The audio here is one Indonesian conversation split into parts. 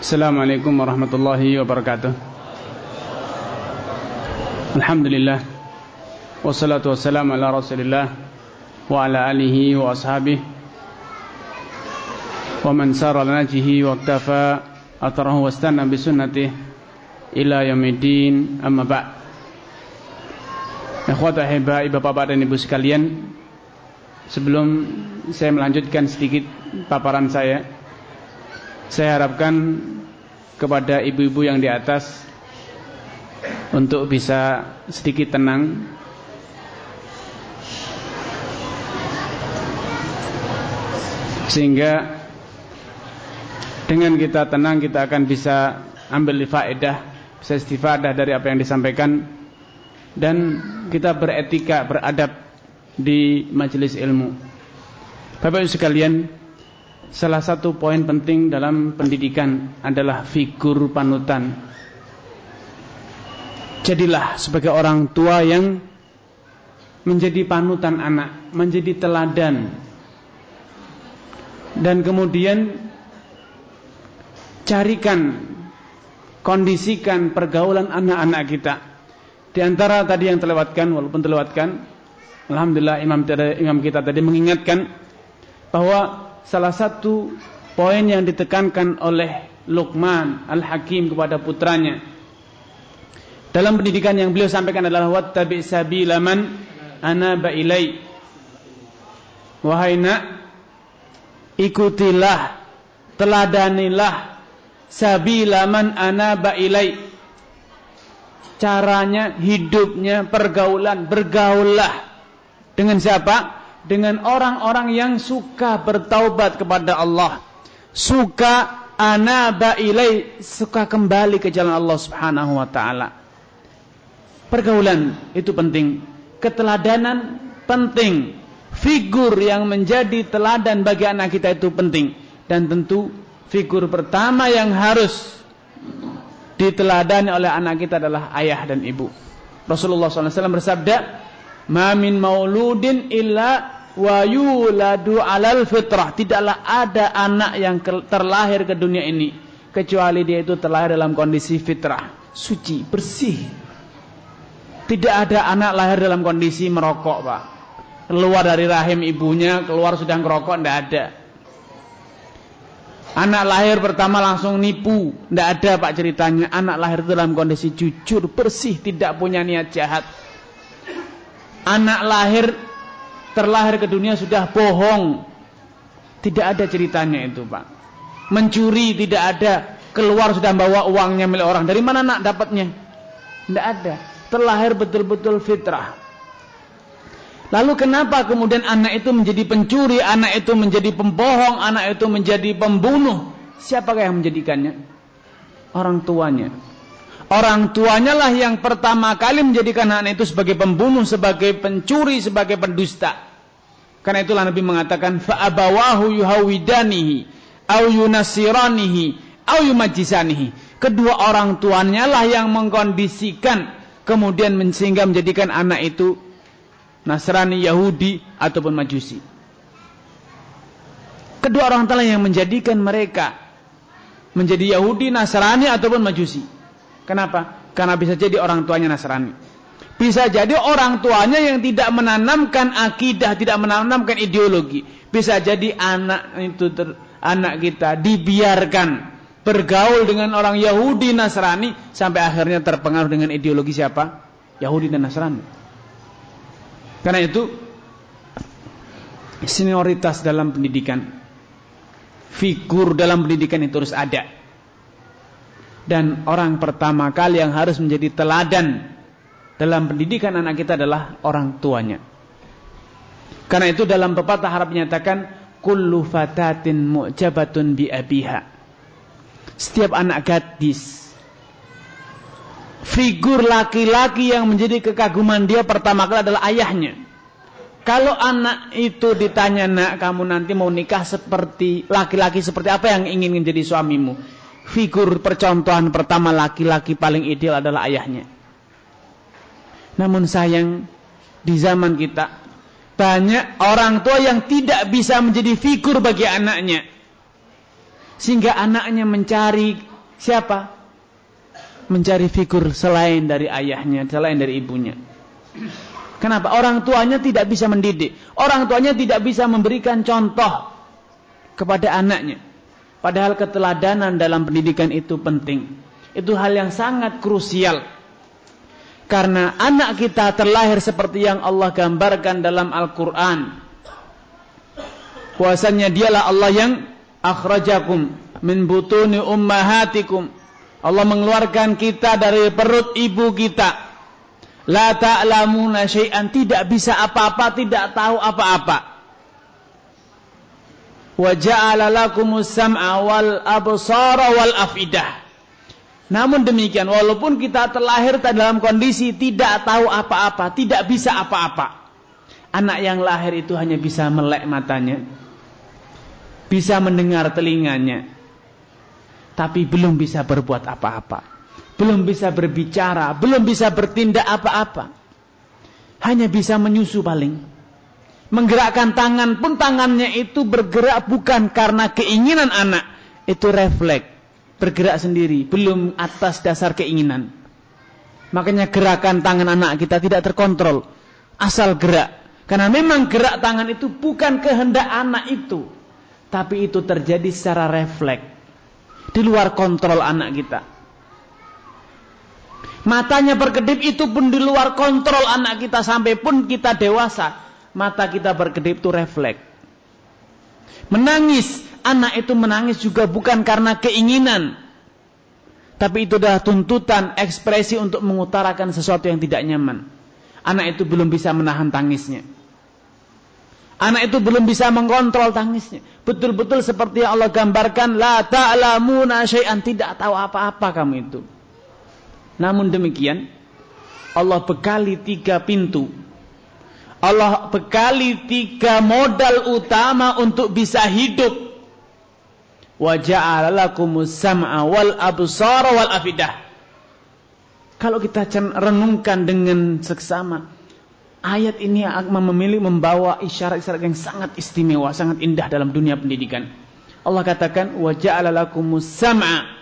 Assalamualaikum warahmatullahi wabarakatuh. Alhamdulillah. Wassalatu wassalamu ala rasulillah Wa ala alihi wa ashabihi. Wa man sara lanajihi wa aktafa Atarahu wastana bisunnatih Ila yamidin amma ba' Ikhwata hebai bapak-bapak dan ibu sekalian Sebelum saya melanjutkan sedikit paparan saya Saya harapkan kepada ibu-ibu yang di atas untuk bisa sedikit tenang. Sehingga dengan kita tenang kita akan bisa ambil faedah bisa istifadah dari apa yang disampaikan. Dan kita beretika beradab di majelis ilmu. Bapak Ibu sekalian Salah satu poin penting dalam pendidikan adalah figur panutan. Jadilah sebagai orang tua yang menjadi panutan anak, menjadi teladan. Dan kemudian carikan, kondisikan pergaulan anak-anak kita. Di antara tadi yang terlewatkan, walaupun terlewatkan, Alhamdulillah imam, imam kita tadi mengingatkan bahwa salah satu poin yang ditekankan oleh Luqman Al-Hakim kepada putranya. Dalam pendidikan yang beliau sampaikan adalah wattabi sabila man anaba ilai. Wahai nak ikutilah teladanilah sabila man anaba ilai. Caranya hidupnya pergaulan bergaullah dengan siapa dengan orang-orang yang suka bertaubat kepada Allah, suka anaba ilai, suka kembali ke jalan Allah Subhanahu wa taala. Pergaulan itu penting, keteladanan penting, figur yang menjadi teladan bagi anak kita itu penting dan tentu figur pertama yang harus diteladani oleh anak kita adalah ayah dan ibu. Rasulullah SAW bersabda, Ma min mauludin illa wa yuladu alal fitrah. Tidaklah ada anak yang terlahir ke dunia ini kecuali dia itu terlahir dalam kondisi fitrah, suci, bersih. Tidak ada anak lahir dalam kondisi merokok, Pak. Keluar dari rahim ibunya, keluar sudah ngerokok, tidak ada. Anak lahir pertama langsung nipu, tidak ada Pak ceritanya. Anak lahir dalam kondisi jujur, bersih, tidak punya niat jahat anak lahir terlahir ke dunia sudah bohong. Tidak ada ceritanya itu, Pak. Mencuri tidak ada, keluar sudah bawa uangnya milik orang. Dari mana nak dapatnya? Tidak ada. Terlahir betul-betul fitrah. Lalu kenapa kemudian anak itu menjadi pencuri, anak itu menjadi pembohong, anak itu menjadi pembunuh? Siapakah yang menjadikannya? Orang tuanya. Orang tuanya lah yang pertama kali menjadikan anak itu sebagai pembunuh, sebagai pencuri, sebagai pendusta. Karena itulah Nabi mengatakan fa'abawahu yuhawidanihi au yunasiranihi au yumajisanihi. Kedua orang tuanya lah yang mengkondisikan kemudian sehingga menjadikan anak itu Nasrani, Yahudi ataupun Majusi. Kedua orang tua yang menjadikan mereka menjadi Yahudi, Nasrani ataupun Majusi. Kenapa? Karena bisa jadi orang tuanya Nasrani. Bisa jadi orang tuanya yang tidak menanamkan akidah, tidak menanamkan ideologi. Bisa jadi anak itu ter, anak kita dibiarkan bergaul dengan orang Yahudi Nasrani sampai akhirnya terpengaruh dengan ideologi siapa? Yahudi dan Nasrani. Karena itu senioritas dalam pendidikan, figur dalam pendidikan itu harus ada dan orang pertama kali yang harus menjadi teladan dalam pendidikan anak kita adalah orang tuanya. Karena itu dalam pepatah Arab menyatakan kullu fatatin mu'jabatun bi abiha. Setiap anak gadis figur laki-laki yang menjadi kekaguman dia pertama kali adalah ayahnya. Kalau anak itu ditanya nak kamu nanti mau nikah seperti laki-laki seperti apa yang ingin menjadi suamimu? Figur percontohan pertama laki-laki paling ideal adalah ayahnya. Namun sayang di zaman kita banyak orang tua yang tidak bisa menjadi figur bagi anaknya. Sehingga anaknya mencari Siapa? Mencari figur selain dari ayahnya, selain dari ibunya. Kenapa? Orang tuanya tidak bisa mendidik. Orang tuanya tidak bisa memberikan contoh kepada anaknya. Padahal keteladanan dalam pendidikan itu penting. Itu hal yang sangat krusial. Karena anak kita terlahir seperti yang Allah gambarkan dalam Al-Quran. Kuasanya dialah Allah yang akhrajakum min butuni ummahatikum. Allah mengeluarkan kita dari perut ibu kita. La ta'lamuna syai'an tidak bisa apa-apa, tidak tahu apa-apa. Wa ja'ala lakumus sam'a wal absara wal afidah. Namun demikian, walaupun kita terlahir dalam kondisi tidak tahu apa-apa, tidak bisa apa-apa. Anak yang lahir itu hanya bisa melek matanya. Bisa mendengar telinganya. Tapi belum bisa berbuat apa-apa. Belum bisa berbicara, belum bisa bertindak apa-apa. Hanya bisa menyusu paling. Menggerakkan tangan pun tangannya itu bergerak bukan karena keinginan anak. Itu refleks bergerak sendiri, belum atas dasar keinginan. Makanya gerakan tangan anak kita tidak terkontrol, asal gerak. Karena memang gerak tangan itu bukan kehendak anak itu, tapi itu terjadi secara refleks, di luar kontrol anak kita. Matanya berkedip itu pun di luar kontrol anak kita sampai pun kita dewasa, mata kita berkedip itu refleks. Menangis anak itu menangis juga bukan karena keinginan. Tapi itu adalah tuntutan, ekspresi untuk mengutarakan sesuatu yang tidak nyaman. Anak itu belum bisa menahan tangisnya. Anak itu belum bisa mengontrol tangisnya. Betul-betul seperti yang Allah gambarkan, la ta'lamuna syai'an, tidak tahu apa-apa kamu itu. Namun demikian, Allah bekali tiga pintu. Allah bekali tiga modal utama untuk bisa hidup wa ja'ala lakumus sam'a wal absara wal afidah. Kalau kita renungkan dengan seksama, ayat ini memilih membawa isyarat-isyarat yang sangat istimewa, sangat indah dalam dunia pendidikan. Allah katakan wa ja'ala lakumus sam'a.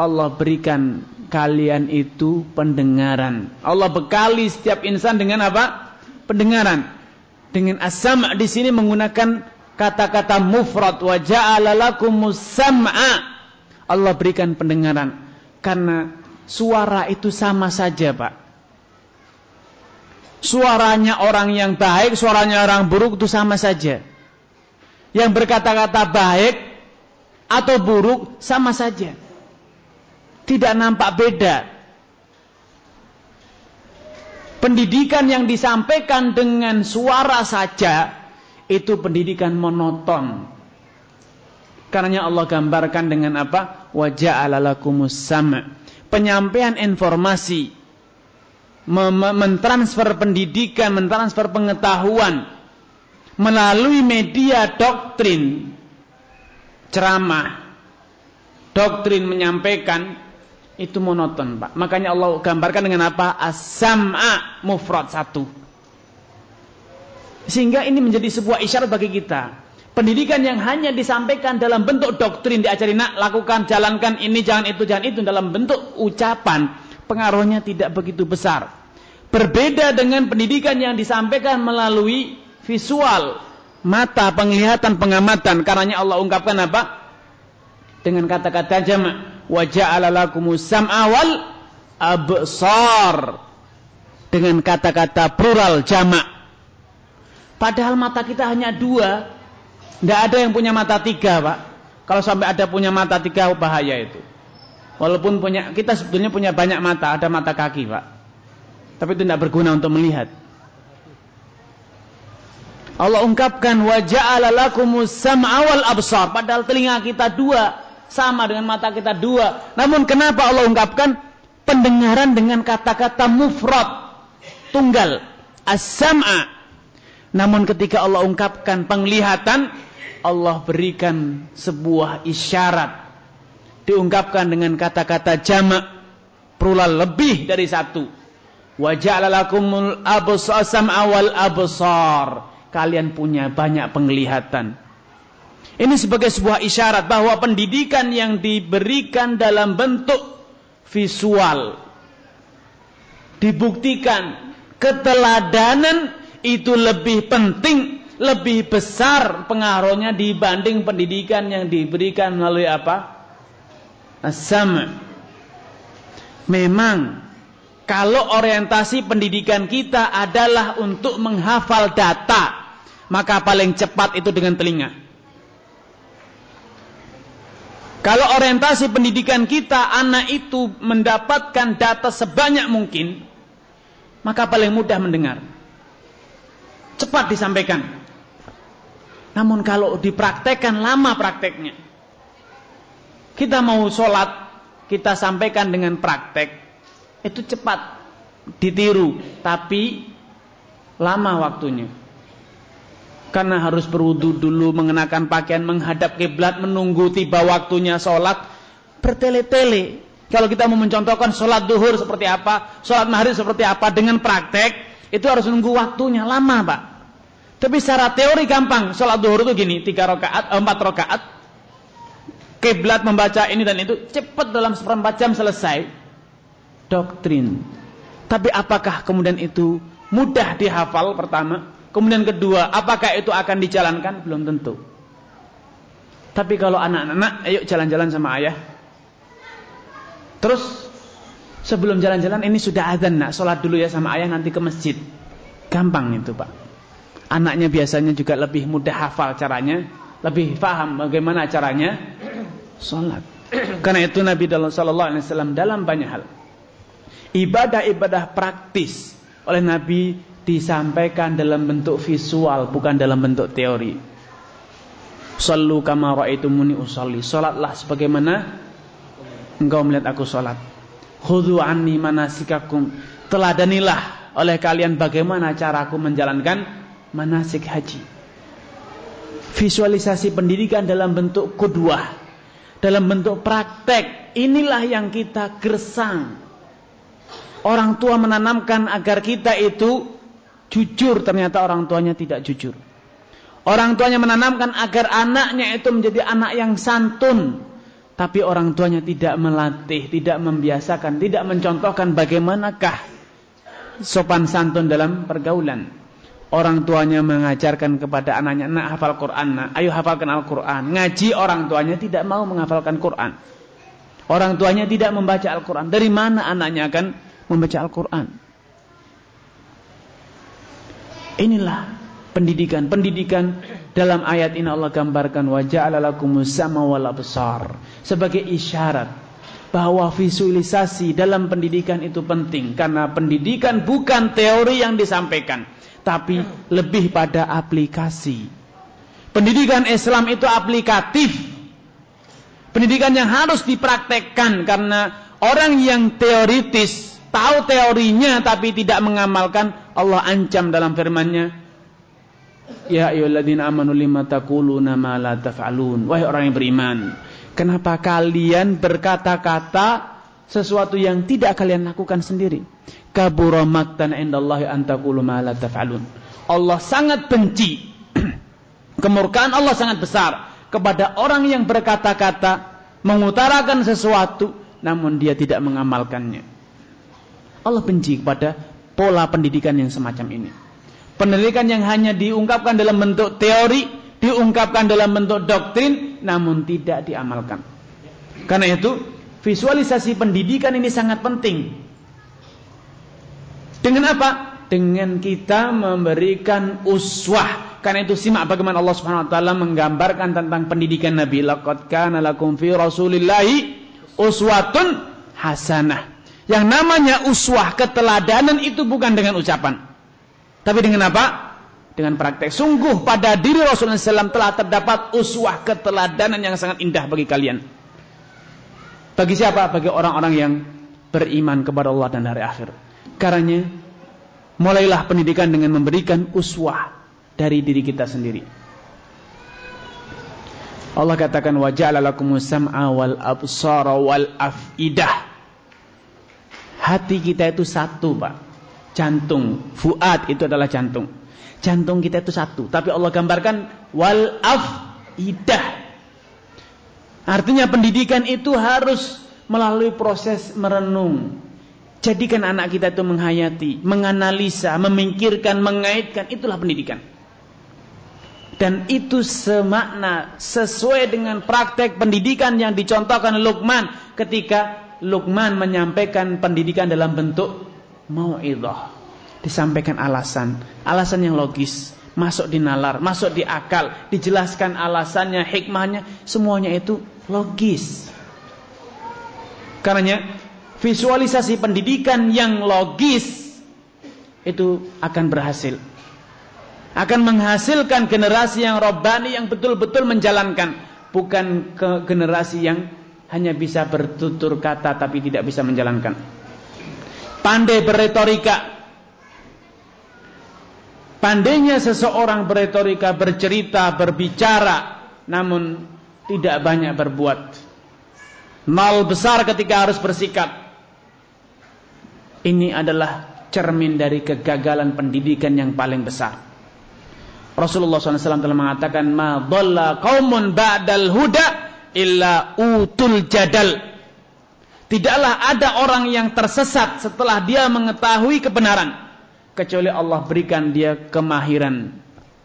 Allah berikan kalian itu pendengaran. Allah bekali setiap insan dengan apa? Pendengaran. Dengan asam di sini menggunakan kata-kata mufrad wa ja'ala. Allah berikan pendengaran karena suara itu sama saja, Pak. Suaranya orang yang baik, suaranya orang buruk itu sama saja. Yang berkata-kata baik atau buruk sama saja. Tidak nampak beda. Pendidikan yang disampaikan dengan suara saja itu pendidikan monoton. Karena Allah gambarkan dengan apa? Wajah alalakumus sama. Penyampaian informasi, mentransfer pendidikan, mentransfer pengetahuan melalui media doktrin, ceramah, doktrin menyampaikan itu monoton, Pak. Makanya Allah gambarkan dengan apa? As-sam'a mufrad satu. Sehingga ini menjadi sebuah isyarat bagi kita. Pendidikan yang hanya disampaikan dalam bentuk doktrin diajari nak lakukan jalankan ini jangan itu jangan itu dalam bentuk ucapan pengaruhnya tidak begitu besar. Berbeda dengan pendidikan yang disampaikan melalui visual mata penglihatan pengamatan karenanya Allah ungkapkan apa? Dengan kata-kata jamak wa ja'ala lakumus sam'a wal absar dengan kata-kata plural jamak Padahal mata kita hanya dua. Tidak ada yang punya mata tiga, Pak. Kalau sampai ada punya mata tiga, bahaya itu. Walaupun punya kita sebetulnya punya banyak mata, ada mata kaki, Pak. Tapi itu tidak berguna untuk melihat. Allah ungkapkan wajah lakumus sam'a wal absar. Padahal telinga kita dua, sama dengan mata kita dua. Namun kenapa Allah ungkapkan pendengaran dengan kata-kata mufrad, tunggal, as-sam'a namun ketika Allah ungkapkan penglihatan, Allah berikan sebuah isyarat. Diungkapkan dengan kata-kata jamak, plural lebih dari satu. Wa ja'alalakumul absar sam'a wal absar. Kalian punya banyak penglihatan. Ini sebagai sebuah isyarat bahwa pendidikan yang diberikan dalam bentuk visual dibuktikan keteladanan itu lebih penting, lebih besar pengaruhnya dibanding pendidikan yang diberikan melalui apa? Asam. Memang kalau orientasi pendidikan kita adalah untuk menghafal data, maka paling cepat itu dengan telinga. Kalau orientasi pendidikan kita anak itu mendapatkan data sebanyak mungkin, maka paling mudah mendengar. Cepat disampaikan. Namun kalau dipraktekkan lama prakteknya. Kita mau sholat, kita sampaikan dengan praktek, itu cepat ditiru, tapi lama waktunya. Karena harus berwudu dulu, mengenakan pakaian, menghadap kiblat, menunggu tiba waktunya sholat, bertele-tele. Kalau kita mau mencontohkan sholat duhur seperti apa, sholat maghrib seperti apa, dengan praktek, itu harus menunggu waktunya, lama pak. Tapi secara teori gampang, sholat duhur itu gini, tiga rakaat, eh, empat rakaat, kiblat membaca ini dan itu, cepat dalam seperempat jam selesai. Doktrin. Tapi apakah kemudian itu mudah dihafal pertama? Kemudian kedua, apakah itu akan dijalankan? Belum tentu. Tapi kalau anak-anak, ayo jalan-jalan sama ayah. Terus sebelum jalan-jalan ini sudah azan nak, sholat dulu ya sama ayah nanti ke masjid. Gampang itu pak. Anaknya biasanya juga lebih mudah hafal caranya, lebih paham bagaimana caranya sholat. Karena itu Nabi Shallallahu Alaihi Wasallam dalam banyak hal ibadah-ibadah praktis oleh Nabi disampaikan dalam bentuk visual bukan dalam bentuk teori. Sallu kama ra'aitumuni usalli. Salatlah sebagaimana engkau melihat aku salat. Khudhu anni manasikakum. Teladanilah oleh kalian bagaimana caraku menjalankan manasik haji. Visualisasi pendidikan dalam bentuk kedua, dalam bentuk praktek. Inilah yang kita gersang. Orang tua menanamkan agar kita itu jujur ternyata orang tuanya tidak jujur. Orang tuanya menanamkan agar anaknya itu menjadi anak yang santun. Tapi orang tuanya tidak melatih, tidak membiasakan, tidak mencontohkan bagaimanakah sopan santun dalam pergaulan. Orang tuanya mengajarkan kepada anaknya, nak hafal Quran, nak. ayo hafalkan Al-Quran. Ngaji orang tuanya tidak mau menghafalkan Quran. Orang tuanya tidak membaca Al-Quran. Dari mana anaknya akan membaca Al-Quran? Inilah pendidikan. Pendidikan dalam ayat ini Allah gambarkan wajah alalakumus sama wal besar sebagai isyarat bahwa visualisasi dalam pendidikan itu penting karena pendidikan bukan teori yang disampaikan tapi lebih pada aplikasi. Pendidikan Islam itu aplikatif. Pendidikan yang harus dipraktekkan karena orang yang teoritis tahu teorinya tapi tidak mengamalkan Allah ancam dalam firman-Nya. Ya ayyuhalladzina amanu lima taquluna ma la taf'alun. Wahai orang yang beriman kenapa kalian berkata-kata sesuatu yang tidak kalian lakukan sendiri? Kabura maktan indallahi an taqulu ma la taf'alun. Allah sangat benci. Kemurkaan Allah sangat besar kepada orang yang berkata-kata mengutarakan sesuatu namun dia tidak mengamalkannya Allah benci kepada pola pendidikan yang semacam ini. Pendidikan yang hanya diungkapkan dalam bentuk teori, diungkapkan dalam bentuk doktrin, namun tidak diamalkan. Karena itu, visualisasi pendidikan ini sangat penting. Dengan apa? Dengan kita memberikan uswah. Karena itu simak bagaimana Allah Subhanahu wa taala menggambarkan tentang pendidikan Nabi. Laqad kana lakum fi Rasulillahi uswatun hasanah. Yang namanya uswah keteladanan itu bukan dengan ucapan. Tapi dengan apa? Dengan praktek. Sungguh pada diri Rasulullah SAW telah terdapat uswah keteladanan yang sangat indah bagi kalian. Bagi siapa? Bagi orang-orang yang beriman kepada Allah dan hari akhir. Karena mulailah pendidikan dengan memberikan uswah dari diri kita sendiri. Allah katakan waja'ala lakumus sam'a wal absara wal afidah Hati kita itu satu, Pak. Jantung, fuad itu adalah jantung. Jantung kita itu satu, tapi Allah gambarkan wal af Idah. Artinya pendidikan itu harus melalui proses merenung. Jadikan anak kita itu menghayati, menganalisa, memikirkan, mengaitkan. Itulah pendidikan. Dan itu semakna sesuai dengan praktek pendidikan yang dicontohkan Luqman ketika Luqman menyampaikan pendidikan dalam bentuk mau'idah. Disampaikan alasan, alasan yang logis, masuk di nalar, masuk di akal, dijelaskan alasannya, hikmahnya, semuanya itu logis. Karenanya visualisasi pendidikan yang logis itu akan berhasil. Akan menghasilkan generasi yang robbani yang betul-betul menjalankan, bukan ke generasi yang hanya bisa bertutur kata tapi tidak bisa menjalankan. Pandai berretorika. Pandainya seseorang berretorika, bercerita, berbicara, namun tidak banyak berbuat. Mal besar ketika harus bersikap. Ini adalah cermin dari kegagalan pendidikan yang paling besar. Rasulullah SAW telah mengatakan, Ma dhalla ba'dal huda illa utul jadal. Tidaklah ada orang yang tersesat setelah dia mengetahui kebenaran kecuali Allah berikan dia kemahiran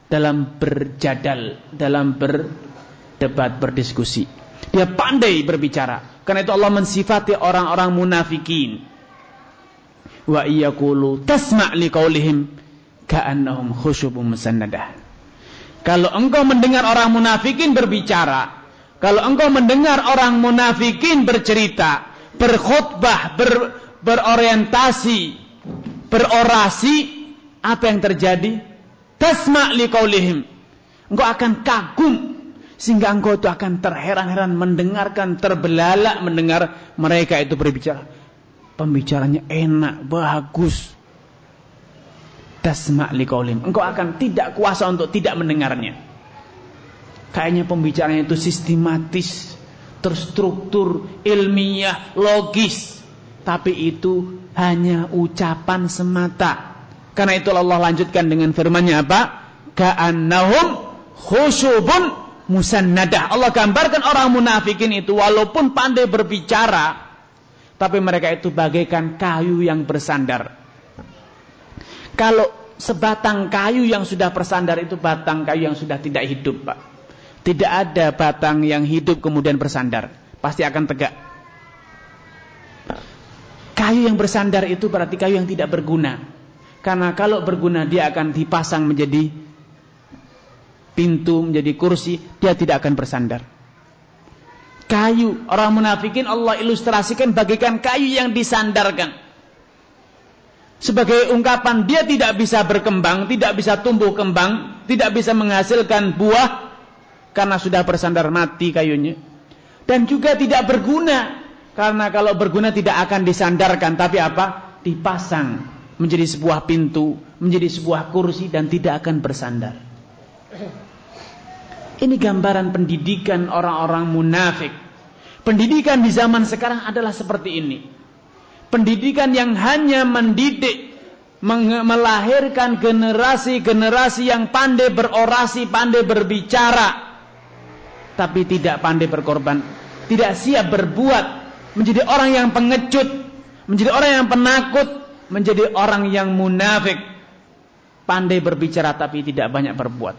dalam berjadal, dalam berdebat, berdiskusi. Dia pandai berbicara. Karena itu Allah mensifati orang-orang munafikin. Wa iyaqulu tasma' liqaulihim ka'annahum khusyubun musannadah. Kalau engkau mendengar orang munafikin berbicara, kalau engkau mendengar orang munafikin bercerita, berkhutbah, ber, berorientasi, berorasi, apa yang terjadi? Tasma' liqaulihim. Engkau akan kagum sehingga engkau itu akan terheran-heran mendengarkan, terbelalak mendengar mereka itu berbicara. Pembicaranya enak, bagus. Tasma' liqaulihim. Engkau akan tidak kuasa untuk tidak mendengarnya. Kayaknya pembicaraan itu sistematis, terstruktur, ilmiah, logis. Tapi itu hanya ucapan semata. Karena itu Allah lanjutkan dengan firman-Nya apa? Ka'annahum khusyubun musannadah. Allah gambarkan orang munafikin itu walaupun pandai berbicara, tapi mereka itu bagaikan kayu yang bersandar. Kalau sebatang kayu yang sudah bersandar itu batang kayu yang sudah tidak hidup, Pak. Tidak ada batang yang hidup kemudian bersandar. Pasti akan tegak. Kayu yang bersandar itu berarti kayu yang tidak berguna. Karena kalau berguna dia akan dipasang menjadi pintu, menjadi kursi. Dia tidak akan bersandar. Kayu, orang munafikin Allah ilustrasikan bagikan kayu yang disandarkan. Sebagai ungkapan dia tidak bisa berkembang, tidak bisa tumbuh kembang, tidak bisa menghasilkan buah, karena sudah bersandar mati kayunya. Dan juga tidak berguna karena kalau berguna tidak akan disandarkan tapi apa? Dipasang menjadi sebuah pintu, menjadi sebuah kursi dan tidak akan bersandar. Ini gambaran pendidikan orang-orang munafik. Pendidikan di zaman sekarang adalah seperti ini. Pendidikan yang hanya mendidik melahirkan generasi-generasi yang pandai berorasi, pandai berbicara, tapi tidak pandai berkorban, tidak siap berbuat, menjadi orang yang pengecut, menjadi orang yang penakut, menjadi orang yang munafik, pandai berbicara tapi tidak banyak berbuat.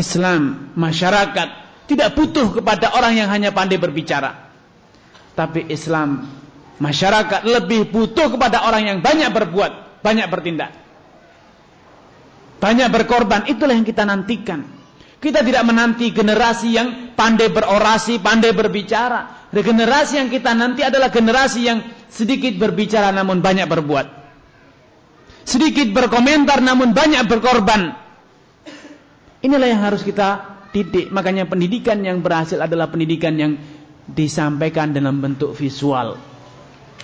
Islam, masyarakat tidak butuh kepada orang yang hanya pandai berbicara. Tapi Islam, masyarakat lebih butuh kepada orang yang banyak berbuat, banyak bertindak. Banyak berkorban, itulah yang kita nantikan. Kita tidak menanti generasi yang pandai berorasi, pandai berbicara. Generasi yang kita nanti adalah generasi yang sedikit berbicara namun banyak berbuat. Sedikit berkomentar namun banyak berkorban. Inilah yang harus kita didik. Makanya pendidikan yang berhasil adalah pendidikan yang disampaikan dalam bentuk visual.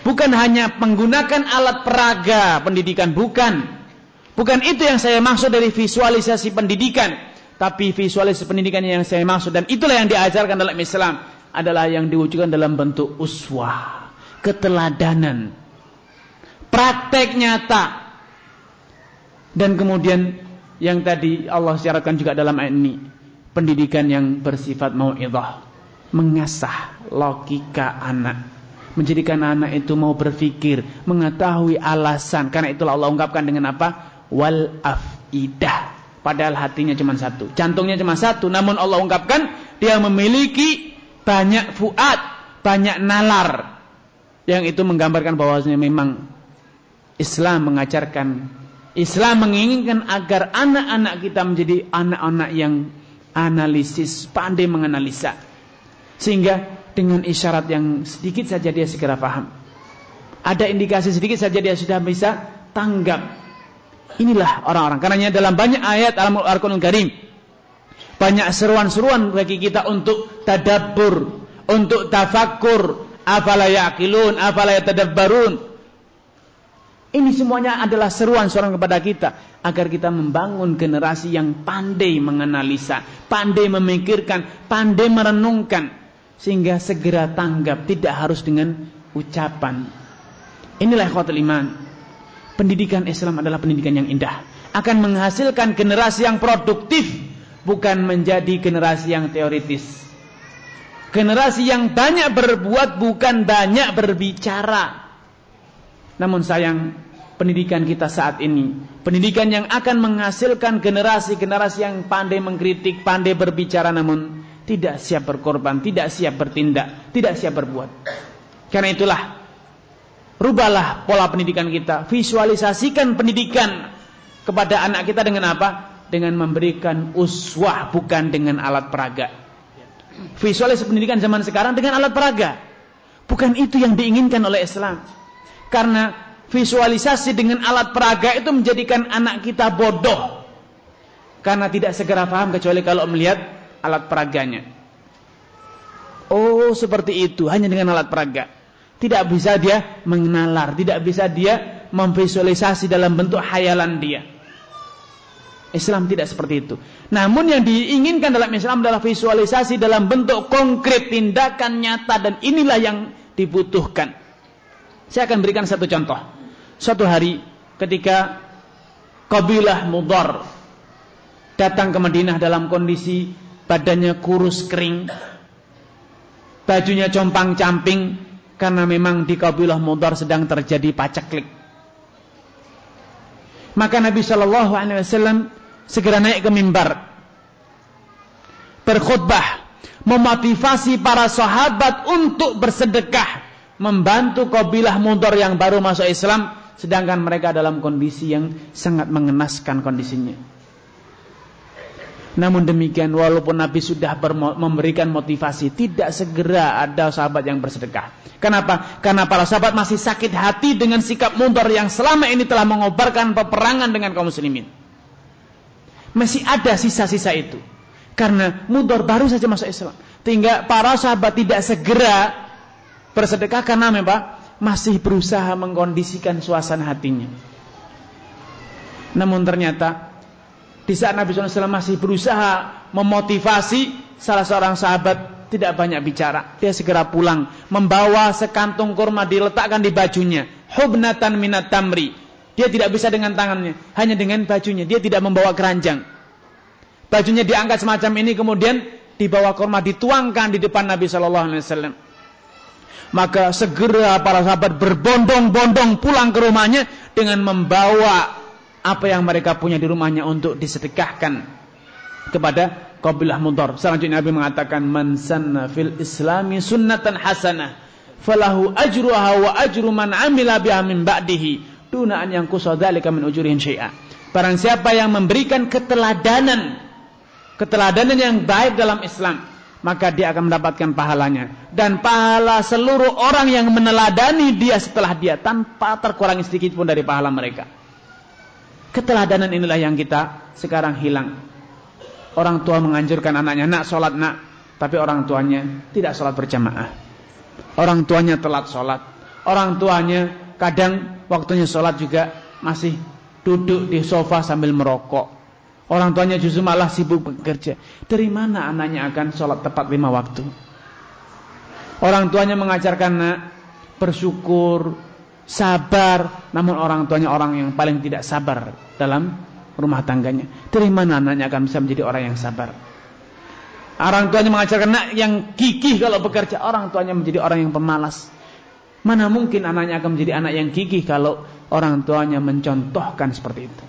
Bukan hanya menggunakan alat peraga pendidikan, bukan. Bukan itu yang saya maksud dari visualisasi pendidikan. Tapi visualisasi pendidikan yang saya maksud dan itulah yang diajarkan dalam Islam adalah yang diwujudkan dalam bentuk uswah, keteladanan, praktek nyata. Dan kemudian yang tadi Allah syaratkan juga dalam ayat ini, pendidikan yang bersifat mau'idhah, mengasah logika anak. Menjadikan anak itu mau berpikir, mengetahui alasan. Karena itulah Allah ungkapkan dengan apa? Wal afidah. Padahal hatinya cuma satu. Jantungnya cuma satu. Namun Allah ungkapkan, dia memiliki banyak fuad, banyak nalar. Yang itu menggambarkan bahwasanya memang Islam mengajarkan Islam menginginkan agar anak-anak kita menjadi anak-anak yang analisis, pandai menganalisa. Sehingga dengan isyarat yang sedikit saja dia segera paham. Ada indikasi sedikit saja dia sudah bisa tanggap. Inilah orang-orang. Karenanya dalam banyak ayat Al-Qur'an Karim banyak seruan-seruan bagi kita untuk tadabbur, untuk tafakkur, afala yaqilun, afala yatadabbarun. Ini semuanya adalah seruan seorang kepada kita agar kita membangun generasi yang pandai menganalisa, pandai memikirkan, pandai merenungkan sehingga segera tanggap tidak harus dengan ucapan. Inilah khawatir iman. Pendidikan Islam adalah pendidikan yang indah, akan menghasilkan generasi yang produktif, bukan menjadi generasi yang teoritis. Generasi yang banyak berbuat bukan banyak berbicara. Namun sayang pendidikan kita saat ini. Pendidikan yang akan menghasilkan generasi-generasi yang pandai mengkritik, pandai berbicara namun tidak siap berkorban, tidak siap bertindak, tidak siap berbuat. Karena itulah rubahlah pola pendidikan kita, visualisasikan pendidikan kepada anak kita dengan apa? Dengan memberikan uswah bukan dengan alat peraga. Visualisasi pendidikan zaman sekarang dengan alat peraga. Bukan itu yang diinginkan oleh Islam. Karena visualisasi dengan alat peraga itu menjadikan anak kita bodoh. Karena tidak segera paham kecuali kalau melihat alat peraganya. Oh, seperti itu, hanya dengan alat peraga. Tidak bisa dia mengenalar, tidak bisa dia memvisualisasi dalam bentuk hayalan dia. Islam tidak seperti itu. Namun yang diinginkan dalam Islam adalah visualisasi dalam bentuk konkret, tindakan nyata dan inilah yang dibutuhkan. Saya akan berikan satu contoh. Suatu hari ketika kabilah Mudar datang ke Madinah dalam kondisi badannya kurus kering, bajunya compang-camping karena memang di kabilah Mudar sedang terjadi paceklik. Maka Nabi Shallallahu Alaihi Wasallam segera naik ke mimbar berkhutbah memotivasi para sahabat untuk bersedekah membantu kabilah Mudar yang baru masuk Islam sedangkan mereka dalam kondisi yang sangat mengenaskan kondisinya. Namun demikian walaupun Nabi sudah memberikan motivasi tidak segera ada sahabat yang bersedekah. Kenapa? Karena para sahabat masih sakit hati dengan sikap mudar yang selama ini telah mengobarkan peperangan dengan kaum muslimin. Masih ada sisa-sisa itu. Karena mudar baru saja masuk Islam. Sehingga para sahabat tidak segera bersedekah karena memang masih berusaha mengkondisikan suasana hatinya. Namun ternyata di saat Nabi SAW masih berusaha memotivasi salah seorang sahabat tidak banyak bicara. Dia segera pulang membawa sekantung kurma diletakkan di bajunya. Hubnatan minat tamri. Dia tidak bisa dengan tangannya, hanya dengan bajunya. Dia tidak membawa keranjang. Bajunya diangkat semacam ini kemudian dibawa kurma dituangkan di depan Nabi Wasallam. Maka segera para sahabat berbondong-bondong pulang ke rumahnya dengan membawa apa yang mereka punya di rumahnya untuk disedekahkan kepada kabilah mudar. Selanjutnya Nabi mengatakan man sanna fil islami sunnatan hasanah falahu ajruha wa ajru man amila biha min ba'dihi duna an yanqusa dzalika min ujurihim syai'a. Barang siapa yang memberikan keteladanan keteladanan yang baik dalam Islam maka dia akan mendapatkan pahalanya dan pahala seluruh orang yang meneladani dia setelah dia tanpa terkurangi sedikit pun dari pahala mereka. Keteladanan inilah yang kita sekarang hilang. Orang tua menganjurkan anaknya nak sholat nak, tapi orang tuanya tidak sholat berjamaah. Orang tuanya telat sholat. Orang tuanya kadang waktunya sholat juga masih duduk di sofa sambil merokok. Orang tuanya justru malah sibuk bekerja. Dari mana anaknya akan sholat tepat lima waktu? Orang tuanya mengajarkan nak bersyukur, sabar. Namun orang tuanya orang yang paling tidak sabar dalam rumah tangganya. Dari mana anaknya akan bisa menjadi orang yang sabar? Orang tuanya mengajarkan anak yang gigih kalau bekerja, orang tuanya menjadi orang yang pemalas. Mana mungkin anaknya akan menjadi anak yang gigih kalau orang tuanya mencontohkan seperti itu.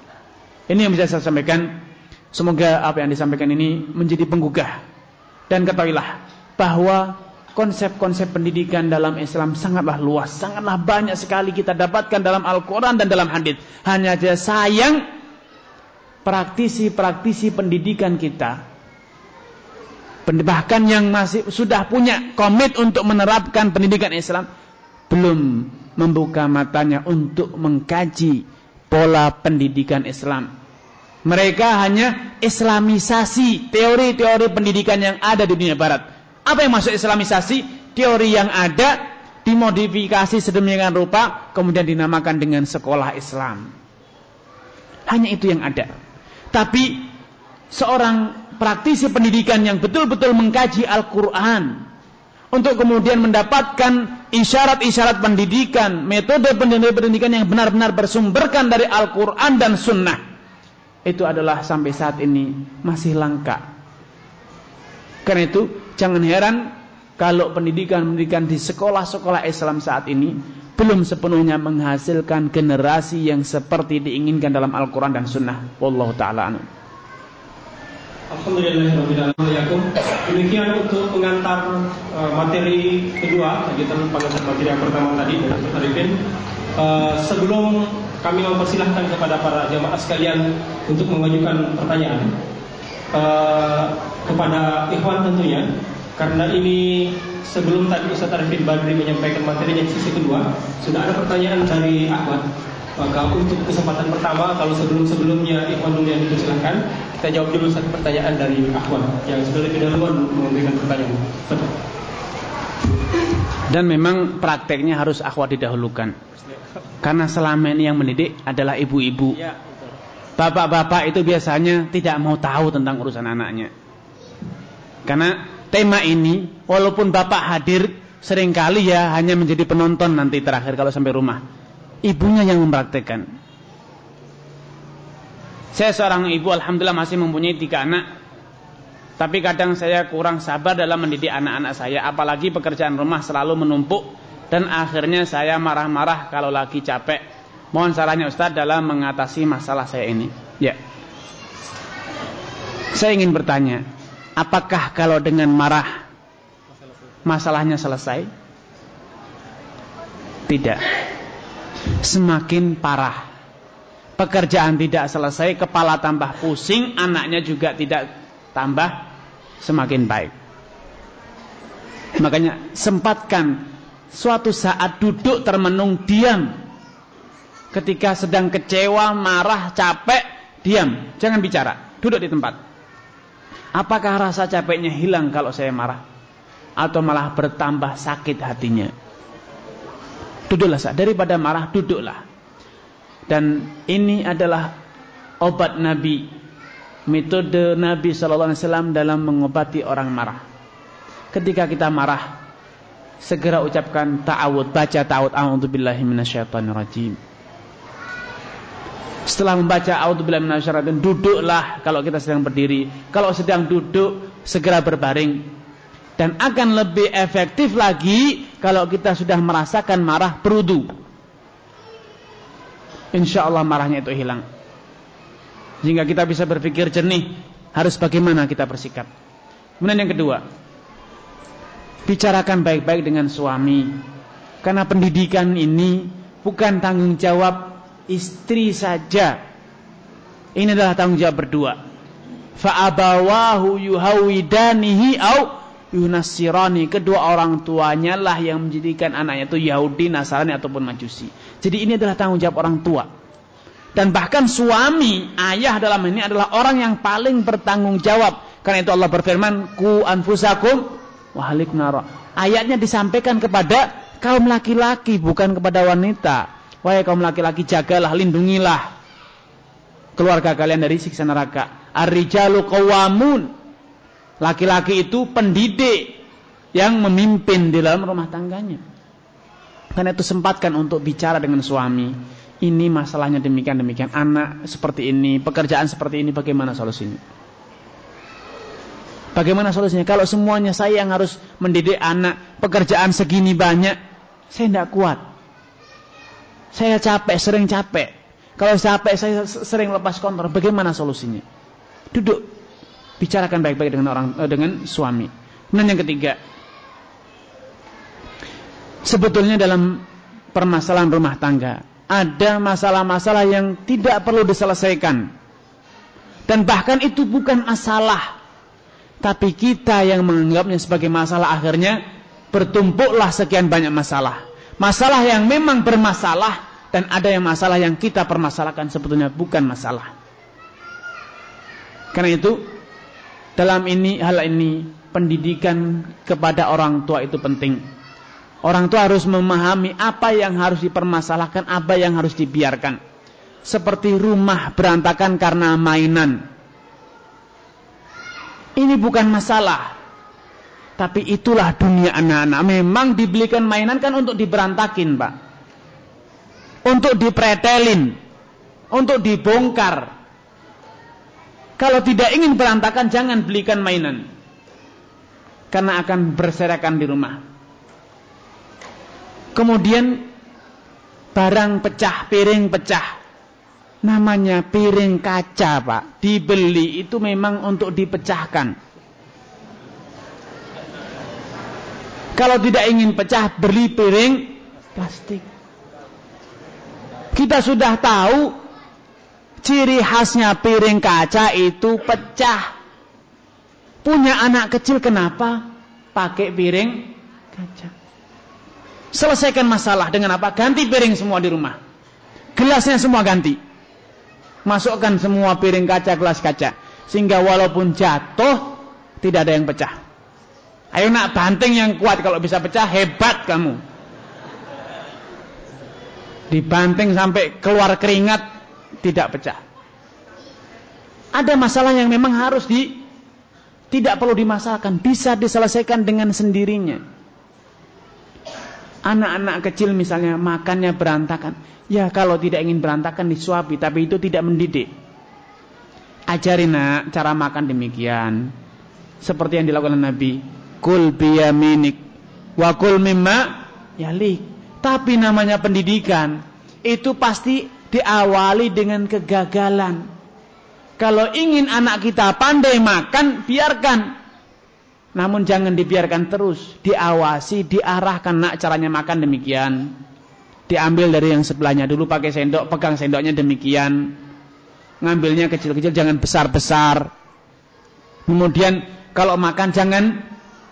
Ini yang bisa saya sampaikan. Semoga apa yang disampaikan ini menjadi penggugah. Dan ketahuilah bahwa konsep-konsep pendidikan dalam Islam sangatlah luas, sangatlah banyak sekali kita dapatkan dalam Al-Quran dan dalam hadis. Hanya saja sayang praktisi-praktisi pendidikan kita bahkan yang masih sudah punya komit untuk menerapkan pendidikan Islam belum membuka matanya untuk mengkaji pola pendidikan Islam. Mereka hanya islamisasi teori-teori pendidikan yang ada di dunia barat. Apa yang masuk islamisasi? Teori yang ada dimodifikasi sedemikian rupa kemudian dinamakan dengan sekolah Islam. Hanya itu yang ada. Tapi seorang praktisi pendidikan yang betul-betul mengkaji Al-Quran untuk kemudian mendapatkan isyarat-isyarat pendidikan, metode pendidikan yang benar-benar bersumberkan dari Al-Quran dan Sunnah. Itu adalah sampai saat ini masih langka. Karena itu jangan heran kalau pendidikan-pendidikan di sekolah-sekolah Islam saat ini belum sepenuhnya menghasilkan generasi yang seperti diinginkan dalam Al-Quran dan Sunnah. Wallahu ta'ala anu. Alhamdulillahirrahmanirrahim. Demikian untuk pengantar uh, materi kedua, kegiatan pengantar materi yang pertama tadi dari. Arifin. Uh, sebelum kami mempersilahkan kepada para jamaah sekalian untuk mengajukan pertanyaan uh, kepada Ikhwan tentunya, karena ini sebelum tadi Ustaz Arifin Badri menyampaikan materinya di sisi kedua, sudah ada pertanyaan dari Ahmad. Maka untuk kesempatan pertama, kalau sebelum-sebelumnya Ikhwan dulu yang dipersilahkan, kita jawab dulu satu pertanyaan dari Ahwan yang sudah lebih dahuluan memberikan pertanyaan. Dan memang prakteknya harus akhwat didahulukan. Karena selama ini yang mendidik adalah ibu-ibu. Ya, Bapak-bapak itu biasanya tidak mau tahu tentang urusan anaknya. Karena tema ini, walaupun bapak hadir, sering kali ya hanya menjadi penonton nanti terakhir kalau sampai rumah ibunya yang mempraktekkan. Saya seorang ibu alhamdulillah masih mempunyai tiga anak. Tapi kadang saya kurang sabar dalam mendidik anak-anak saya. Apalagi pekerjaan rumah selalu menumpuk. Dan akhirnya saya marah-marah kalau lagi capek. Mohon salahnya Ustaz dalam mengatasi masalah saya ini. Ya. Saya ingin bertanya. Apakah kalau dengan marah masalahnya selesai? Tidak semakin parah. Pekerjaan tidak selesai, kepala tambah pusing, anaknya juga tidak tambah semakin baik. Makanya sempatkan suatu saat duduk termenung diam. Ketika sedang kecewa, marah, capek, diam, jangan bicara, duduk di tempat. Apakah rasa capeknya hilang kalau saya marah? Atau malah bertambah sakit hatinya? Duduklah sah. Daripada marah, duduklah. Dan ini adalah obat Nabi. Metode Nabi SAW dalam mengobati orang marah. Ketika kita marah, segera ucapkan ta'awud. Baca ta'awud. A'udzubillahi minasyaitonirrajim. Setelah membaca a'udzubillahi minasyaitonirrajim, duduklah kalau kita sedang berdiri. Kalau sedang duduk, segera berbaring dan akan lebih efektif lagi kalau kita sudah merasakan marah berudu. Insya Allah marahnya itu hilang. Jika kita bisa berpikir jernih, harus bagaimana kita bersikap. Kemudian yang kedua, bicarakan baik-baik dengan suami. Karena pendidikan ini bukan tanggung jawab istri saja. Ini adalah tanggung jawab berdua. Fa'abawahu yuhawidanihi au Yunasirani kedua orang tuanya lah yang menjadikan anaknya itu Yahudi, Nasrani ataupun Majusi. Jadi ini adalah tanggung jawab orang tua. Dan bahkan suami, ayah dalam ini adalah orang yang paling bertanggung jawab. Karena itu Allah berfirman, ku anfusakum wahalik nara. Ayatnya disampaikan kepada kaum laki-laki, bukan kepada wanita. Wahai kaum laki-laki, jagalah, lindungilah keluarga kalian dari siksa neraka. Ar-rijalu Laki-laki itu pendidik yang memimpin di dalam rumah tangganya. Karena itu sempatkan untuk bicara dengan suami. Ini masalahnya demikian demikian. Anak seperti ini, pekerjaan seperti ini, bagaimana solusinya? Bagaimana solusinya? Kalau semuanya saya yang harus mendidik anak, pekerjaan segini banyak, saya tidak kuat. Saya capek, sering capek. Kalau capek, saya sering lepas kontrol. Bagaimana solusinya? Duduk, bicarakan baik-baik dengan orang, eh, dengan suami. Dan yang ketiga, sebetulnya dalam permasalahan rumah tangga ada masalah-masalah yang tidak perlu diselesaikan. Dan bahkan itu bukan masalah tapi kita yang menganggapnya sebagai masalah akhirnya bertumpuklah sekian banyak masalah. Masalah yang memang bermasalah dan ada yang masalah yang kita permasalahkan sebetulnya bukan masalah. Karena itu dalam ini hal ini pendidikan kepada orang tua itu penting. Orang tua harus memahami apa yang harus dipermasalahkan, apa yang harus dibiarkan. Seperti rumah berantakan karena mainan ini bukan masalah. Tapi itulah dunia anak-anak. Memang dibelikan mainan kan untuk diberantakin, Pak. Untuk dipretelin. Untuk dibongkar. Kalau tidak ingin berantakan, jangan belikan mainan. Karena akan berserakan di rumah. Kemudian barang pecah, piring pecah namanya piring kaca pak dibeli itu memang untuk dipecahkan kalau tidak ingin pecah beli piring plastik. Kita sudah tahu ciri khasnya piring kaca itu pecah. Punya anak kecil kenapa pakai piring kaca? Selesaikan masalah dengan apa? Ganti piring semua di rumah. Gelasnya semua ganti. Masukkan semua piring kaca, gelas kaca. Sehingga walaupun jatuh, tidak ada yang pecah. Ayo nak banting yang kuat kalau bisa pecah, hebat kamu. Dibanting sampai keluar keringat, tidak pecah. Ada masalah yang memang harus di tidak perlu dimasalkan, bisa diselesaikan dengan sendirinya. Anak-anak kecil misalnya makannya berantakan. Ya kalau tidak ingin berantakan disuapi, tapi itu tidak mendidik. Ajarin nak cara makan demikian. Seperti yang dilakukan Nabi. Kul biyaminik. Wa kul mimma yalik. Tapi namanya pendidikan. Itu pasti diawali dengan kegagalan. Kalau ingin anak kita pandai makan, biarkan. Namun jangan dibiarkan terus, diawasi, diarahkan nak caranya makan demikian. Diambil dari yang sebelahnya dulu pakai sendok, pegang sendoknya demikian. Ngambilnya kecil-kecil jangan besar-besar. Kemudian kalau makan jangan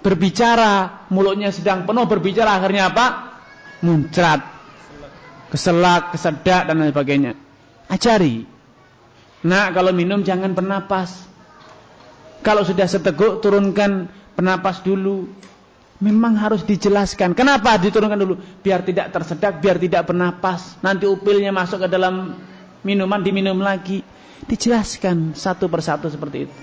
berbicara, mulutnya sedang penuh berbicara akhirnya apa? Muncrat. Keselak, kesedak dan lain sebagainya. Ajari. Nah, kalau minum jangan bernapas. Kalau sudah seteguk turunkan penapas dulu. Memang harus dijelaskan. Kenapa diturunkan dulu? Biar tidak tersedak, biar tidak bernapas. Nanti upilnya masuk ke dalam minuman, diminum lagi. Dijelaskan satu persatu seperti itu.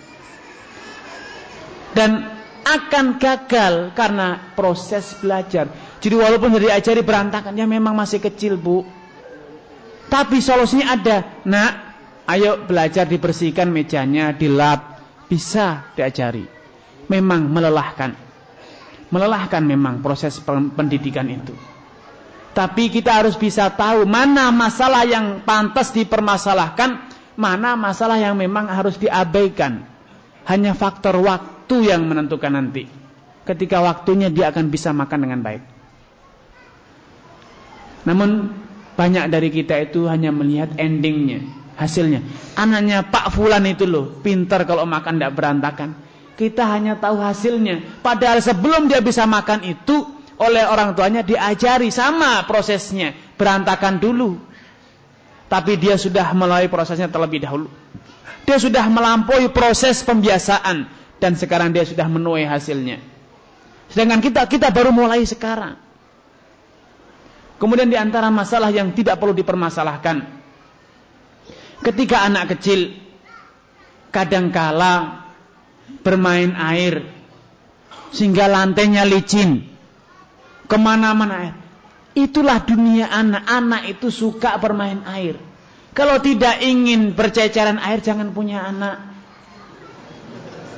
Dan akan gagal karena proses belajar. Jadi walaupun dari diajari berantakan, ya memang masih kecil bu. Tapi solusinya ada. Nak, ayo belajar dibersihkan mejanya, dilap. Bisa diajari memang melelahkan. Melelahkan memang proses pendidikan itu. Tapi kita harus bisa tahu mana masalah yang pantas dipermasalahkan, mana masalah yang memang harus diabaikan. Hanya faktor waktu yang menentukan nanti. Ketika waktunya dia akan bisa makan dengan baik. Namun banyak dari kita itu hanya melihat endingnya, hasilnya. Anaknya Pak Fulan itu loh, pintar kalau makan tidak berantakan. Kita hanya tahu hasilnya. Padahal sebelum dia bisa makan itu, oleh orang tuanya diajari sama prosesnya. Berantakan dulu. Tapi dia sudah melalui prosesnya terlebih dahulu. Dia sudah melampaui proses pembiasaan. Dan sekarang dia sudah menuai hasilnya. Sedangkan kita, kita baru mulai sekarang. Kemudian di antara masalah yang tidak perlu dipermasalahkan. Ketika anak kecil kadangkala bermain air sehingga lantainya licin ke mana-mana air itulah dunia anak-anak itu suka bermain air kalau tidak ingin berceceran air jangan punya anak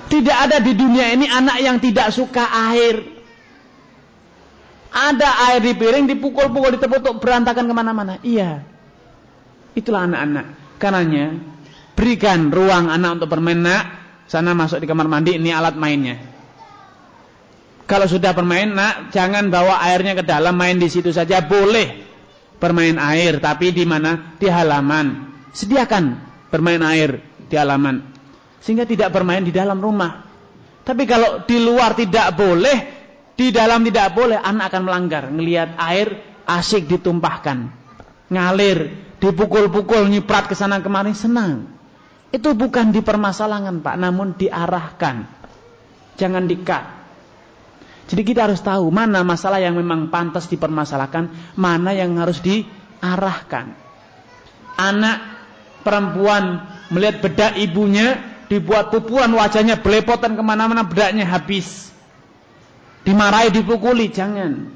Tidak ada di dunia ini anak yang tidak suka air. Ada air di piring, dipukul-pukul, ditepuk berantakan ke mana-mana. Iya. Itulah anak-anak. Karenanya, berikan ruang anak untuk bermain nak. Sana masuk di kamar mandi, ini alat mainnya. Kalau sudah bermain, nak, jangan bawa airnya ke dalam, main di situ saja. Boleh bermain air, tapi di mana? Di halaman. Sediakan bermain air di halaman. Sehingga tidak bermain di dalam rumah. Tapi kalau di luar tidak boleh, di dalam tidak boleh, anak akan melanggar. Ngelihat air asik ditumpahkan. Ngalir, dipukul-pukul, nyiprat ke sana kemari, senang. Itu bukan dipermasalahkan Pak, namun diarahkan. Jangan dikat. Jadi kita harus tahu mana masalah yang memang pantas dipermasalahkan, mana yang harus diarahkan. Anak perempuan melihat bedak ibunya, dibuat pupuan wajahnya belepotan ke mana-mana, bedaknya habis. Dimarahi, dipukuli, jangan.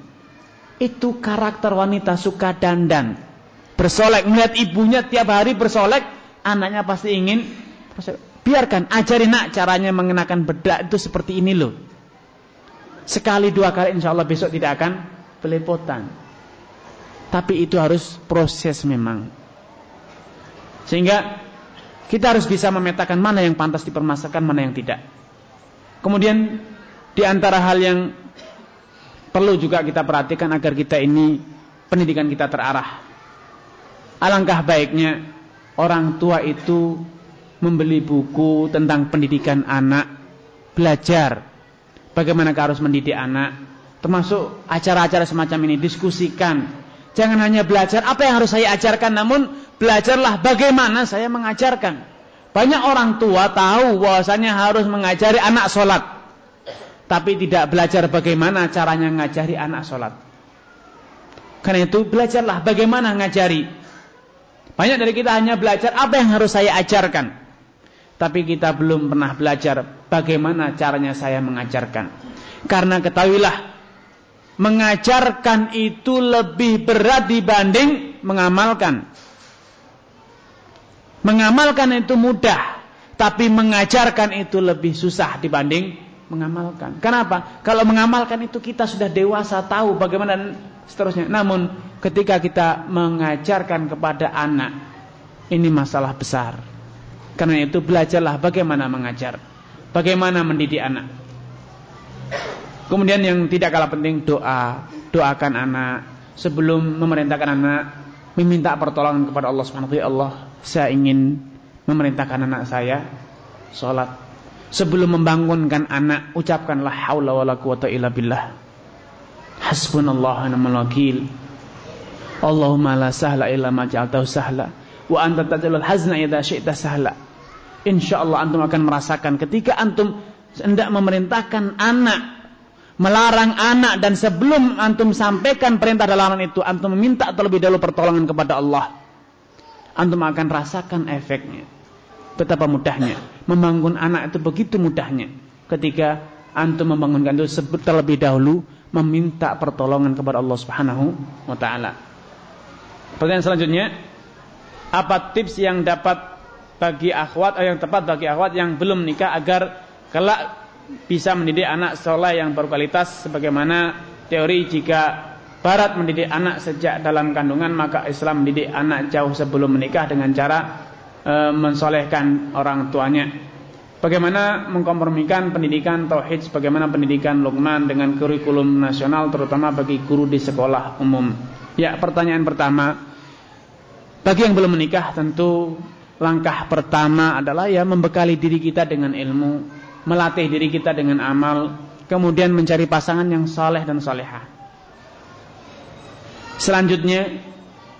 Itu karakter wanita suka dandan. Bersolek, melihat ibunya tiap hari bersolek, anaknya pasti ingin biarkan, ajari nak caranya mengenakan bedak itu seperti ini loh. Sekali dua kali insya Allah besok tidak akan belepotan. Tapi itu harus proses memang. Sehingga kita harus bisa memetakan mana yang pantas dipermasakan, mana yang tidak. Kemudian di antara hal yang perlu juga kita perhatikan agar kita ini pendidikan kita terarah. Alangkah baiknya orang tua itu membeli buku tentang pendidikan anak, belajar bagaimana harus mendidik anak, termasuk acara-acara semacam ini diskusikan. Jangan hanya belajar apa yang harus saya ajarkan, namun belajarlah bagaimana saya mengajarkan. Banyak orang tua tahu bahwasanya harus mengajari anak sholat tapi tidak belajar bagaimana caranya ngajari anak sholat. Karena itu belajarlah bagaimana ngajari. Banyak dari kita hanya belajar apa yang harus saya ajarkan. Tapi kita belum pernah belajar bagaimana caranya saya mengajarkan. Karena ketahuilah, mengajarkan itu lebih berat dibanding mengamalkan. Mengamalkan itu mudah, tapi mengajarkan itu lebih susah dibanding mengamalkan. Kenapa? Kalau mengamalkan itu kita sudah dewasa tahu bagaimana dan seterusnya. Namun ketika kita mengajarkan kepada anak ini masalah besar. Karena itu belajarlah bagaimana mengajar, bagaimana mendidik anak. Kemudian yang tidak kalah penting doa, doakan anak sebelum memerintahkan anak meminta pertolongan kepada Allah Subhanahu wa. Ya Allah, saya ingin memerintahkan anak saya salat Sebelum membangunkan anak, ucapkanlah haula wala quwata illa billah. Hasbunallahu wa ni'mal wakil. Allahumma la sahla illa ma ja'altahu sahla wa anta taj'alul hazna idza syi'ta sahla. Insyaallah antum akan merasakan ketika antum hendak memerintahkan anak melarang anak dan sebelum antum sampaikan perintah dalam itu antum meminta terlebih dahulu pertolongan kepada Allah antum akan rasakan efeknya Betapa mudahnya. Membangun anak itu begitu mudahnya. Ketika antum membangunkan itu terlebih dahulu meminta pertolongan kepada Allah Subhanahu wa taala. Pertanyaan selanjutnya, apa tips yang dapat bagi akhwat atau yang tepat bagi akhwat yang belum nikah agar kelak bisa mendidik anak soleh yang berkualitas sebagaimana teori jika Barat mendidik anak sejak dalam kandungan maka Islam mendidik anak jauh sebelum menikah dengan cara e, mensolehkan orang tuanya. Bagaimana mengkompromikan pendidikan tauhid bagaimana pendidikan Luqman dengan kurikulum nasional terutama bagi guru di sekolah umum. Ya, pertanyaan pertama bagi yang belum menikah tentu langkah pertama adalah ya membekali diri kita dengan ilmu, melatih diri kita dengan amal, kemudian mencari pasangan yang saleh dan salehah. Selanjutnya,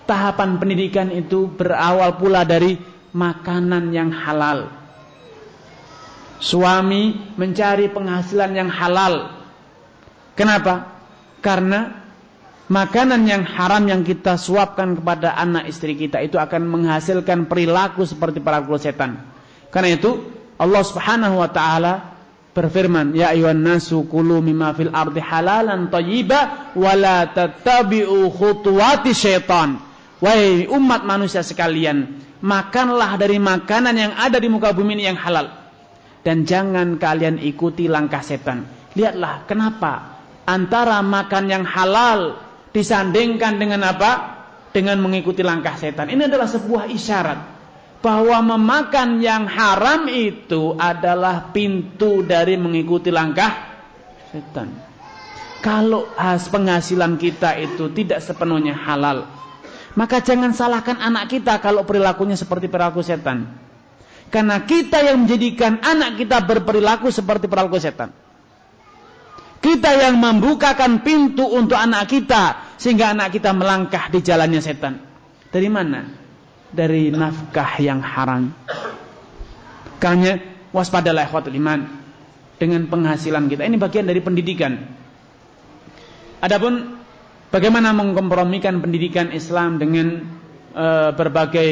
tahapan pendidikan itu berawal pula dari makanan yang halal. Suami mencari penghasilan yang halal. Kenapa? Karena makanan yang haram yang kita suapkan kepada anak istri kita itu akan menghasilkan perilaku seperti perilaku setan. Karena itu Allah Subhanahu wa taala berfirman, "Ya ayuhan nasu kulu mimma fil ardi halalan thayyiba wa la tattabi'u khutuwati syaitan." Wahai umat manusia sekalian, makanlah dari makanan yang ada di muka bumi ini yang halal. dan jangan kalian ikuti langkah setan. Lihatlah kenapa antara makan yang halal disandingkan dengan apa? Dengan mengikuti langkah setan. Ini adalah sebuah isyarat bahwa memakan yang haram itu adalah pintu dari mengikuti langkah setan. Kalau penghasilan kita itu tidak sepenuhnya halal, maka jangan salahkan anak kita kalau perilakunya seperti perilaku setan. Karena kita yang menjadikan anak kita berperilaku seperti perilaku setan. Kita yang membukakan pintu untuk anak kita sehingga anak kita melangkah di jalannya setan. Dari mana? Dari nafkah yang haram. Karena waspadalah ikhwatul iman dengan penghasilan kita. Ini bagian dari pendidikan. Adapun bagaimana mengkompromikan pendidikan Islam dengan e, berbagai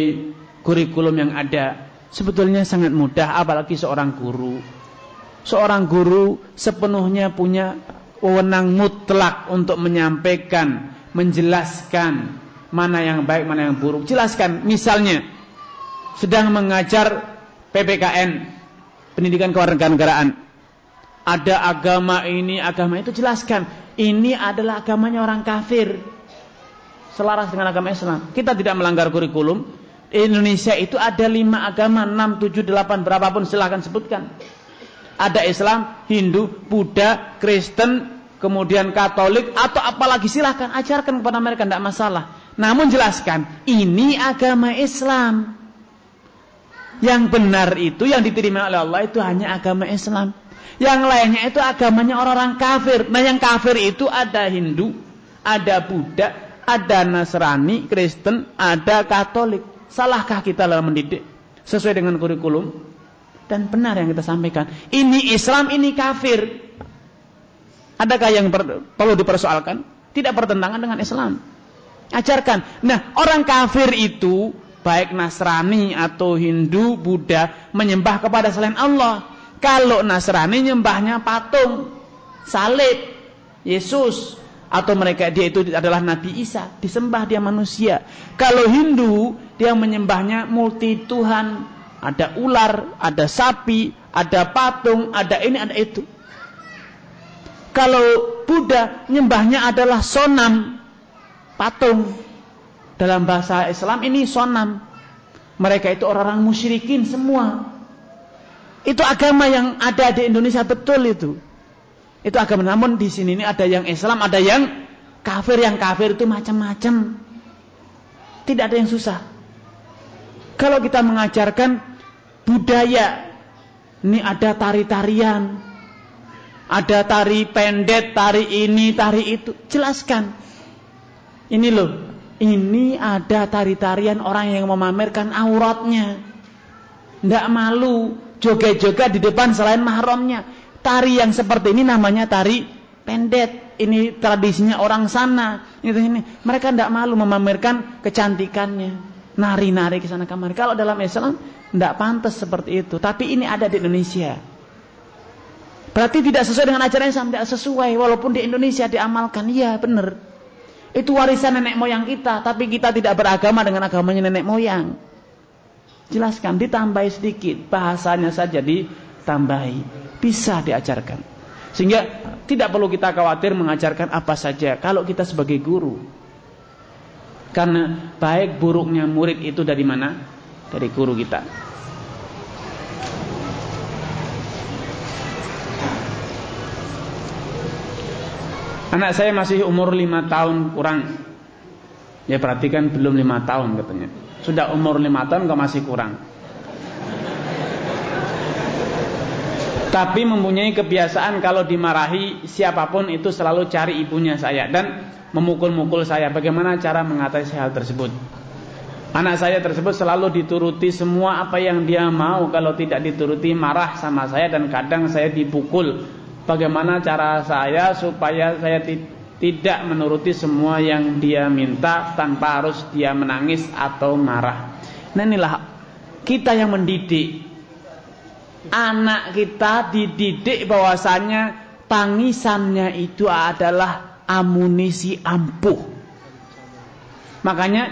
kurikulum yang ada, sebetulnya sangat mudah apalagi seorang guru seorang guru sepenuhnya punya wewenang mutlak untuk menyampaikan, menjelaskan mana yang baik, mana yang buruk. Jelaskan, misalnya sedang mengajar PPKN, pendidikan kewarganegaraan. Ada agama ini, agama itu jelaskan. Ini adalah agamanya orang kafir. Selaras dengan agama Islam. Kita tidak melanggar kurikulum. Indonesia itu ada lima agama, enam, tujuh, delapan, berapapun silahkan sebutkan. Ada Islam, Hindu, Buddha, Kristen, kemudian Katolik atau apalagi silahkan ajarkan kepada mereka tidak masalah. Namun jelaskan ini agama Islam. Yang benar itu yang diterima oleh Allah itu hanya agama Islam. Yang lainnya itu agamanya orang-orang kafir. Nah yang kafir itu ada Hindu, ada Buddha, ada Nasrani, Kristen, ada Katolik. Salahkah kita dalam mendidik sesuai dengan kurikulum? dan benar yang kita sampaikan. Ini Islam, ini kafir. Adakah yang per, perlu dipersoalkan? Tidak bertentangan dengan Islam. Ajarkan. Nah, orang kafir itu baik Nasrani atau Hindu, Buddha menyembah kepada selain Allah. Kalau Nasrani nyembahnya patung, salib, Yesus atau mereka dia itu adalah Nabi Isa, disembah dia manusia. Kalau Hindu dia menyembahnya multi Tuhan, ada ular, ada sapi, ada patung, ada ini, ada itu. Kalau Buddha nyembahnya adalah sonam, patung. Dalam bahasa Islam ini sonam. Mereka itu orang-orang musyrikin semua. Itu agama yang ada di Indonesia betul itu. Itu agama. Namun di sini ini ada yang Islam, ada yang kafir. Yang kafir itu macam-macam. Tidak ada yang susah. Kalau kita mengajarkan budaya, ini ada tari-tarian, ada tari pendet, tari ini, tari itu, jelaskan. Ini loh, ini ada tari-tarian orang yang memamerkan auratnya. Tidak malu, joget-joget di depan selain mahramnya. Tari yang seperti ini namanya tari pendet. Ini tradisinya orang sana. Ini, ini. Mereka tidak malu memamerkan kecantikannya nari-nari ke sana kemari. Kalau dalam Islam tidak pantas seperti itu. Tapi ini ada di Indonesia. Berarti tidak sesuai dengan ajaran Islam, tidak sesuai. Walaupun di Indonesia diamalkan, iya benar. Itu warisan nenek moyang kita, tapi kita tidak beragama dengan agamanya nenek moyang. Jelaskan, ditambahi sedikit, bahasanya saja ditambahi. Bisa diajarkan. Sehingga tidak perlu kita khawatir mengajarkan apa saja kalau kita sebagai guru. Karena baik buruknya murid itu dari mana? Dari guru kita. Anak saya masih umur lima tahun kurang. Ya perhatikan belum lima tahun katanya. Sudah umur lima tahun kok masih kurang. Tapi mempunyai kebiasaan kalau dimarahi siapa pun itu selalu cari ibunya saya dan memukul-mukul saya. Bagaimana cara mengatasi hal tersebut? Anak saya tersebut selalu dituruti semua apa yang dia mau. Kalau tidak dituruti marah sama saya dan kadang saya dipukul. Bagaimana cara saya supaya saya tidak menuruti semua yang dia minta tanpa harus dia menangis atau marah. Nah inilah kita yang mendidik. Anak kita dididik bahwasanya tangisannya itu adalah amunisi ampuh. Makanya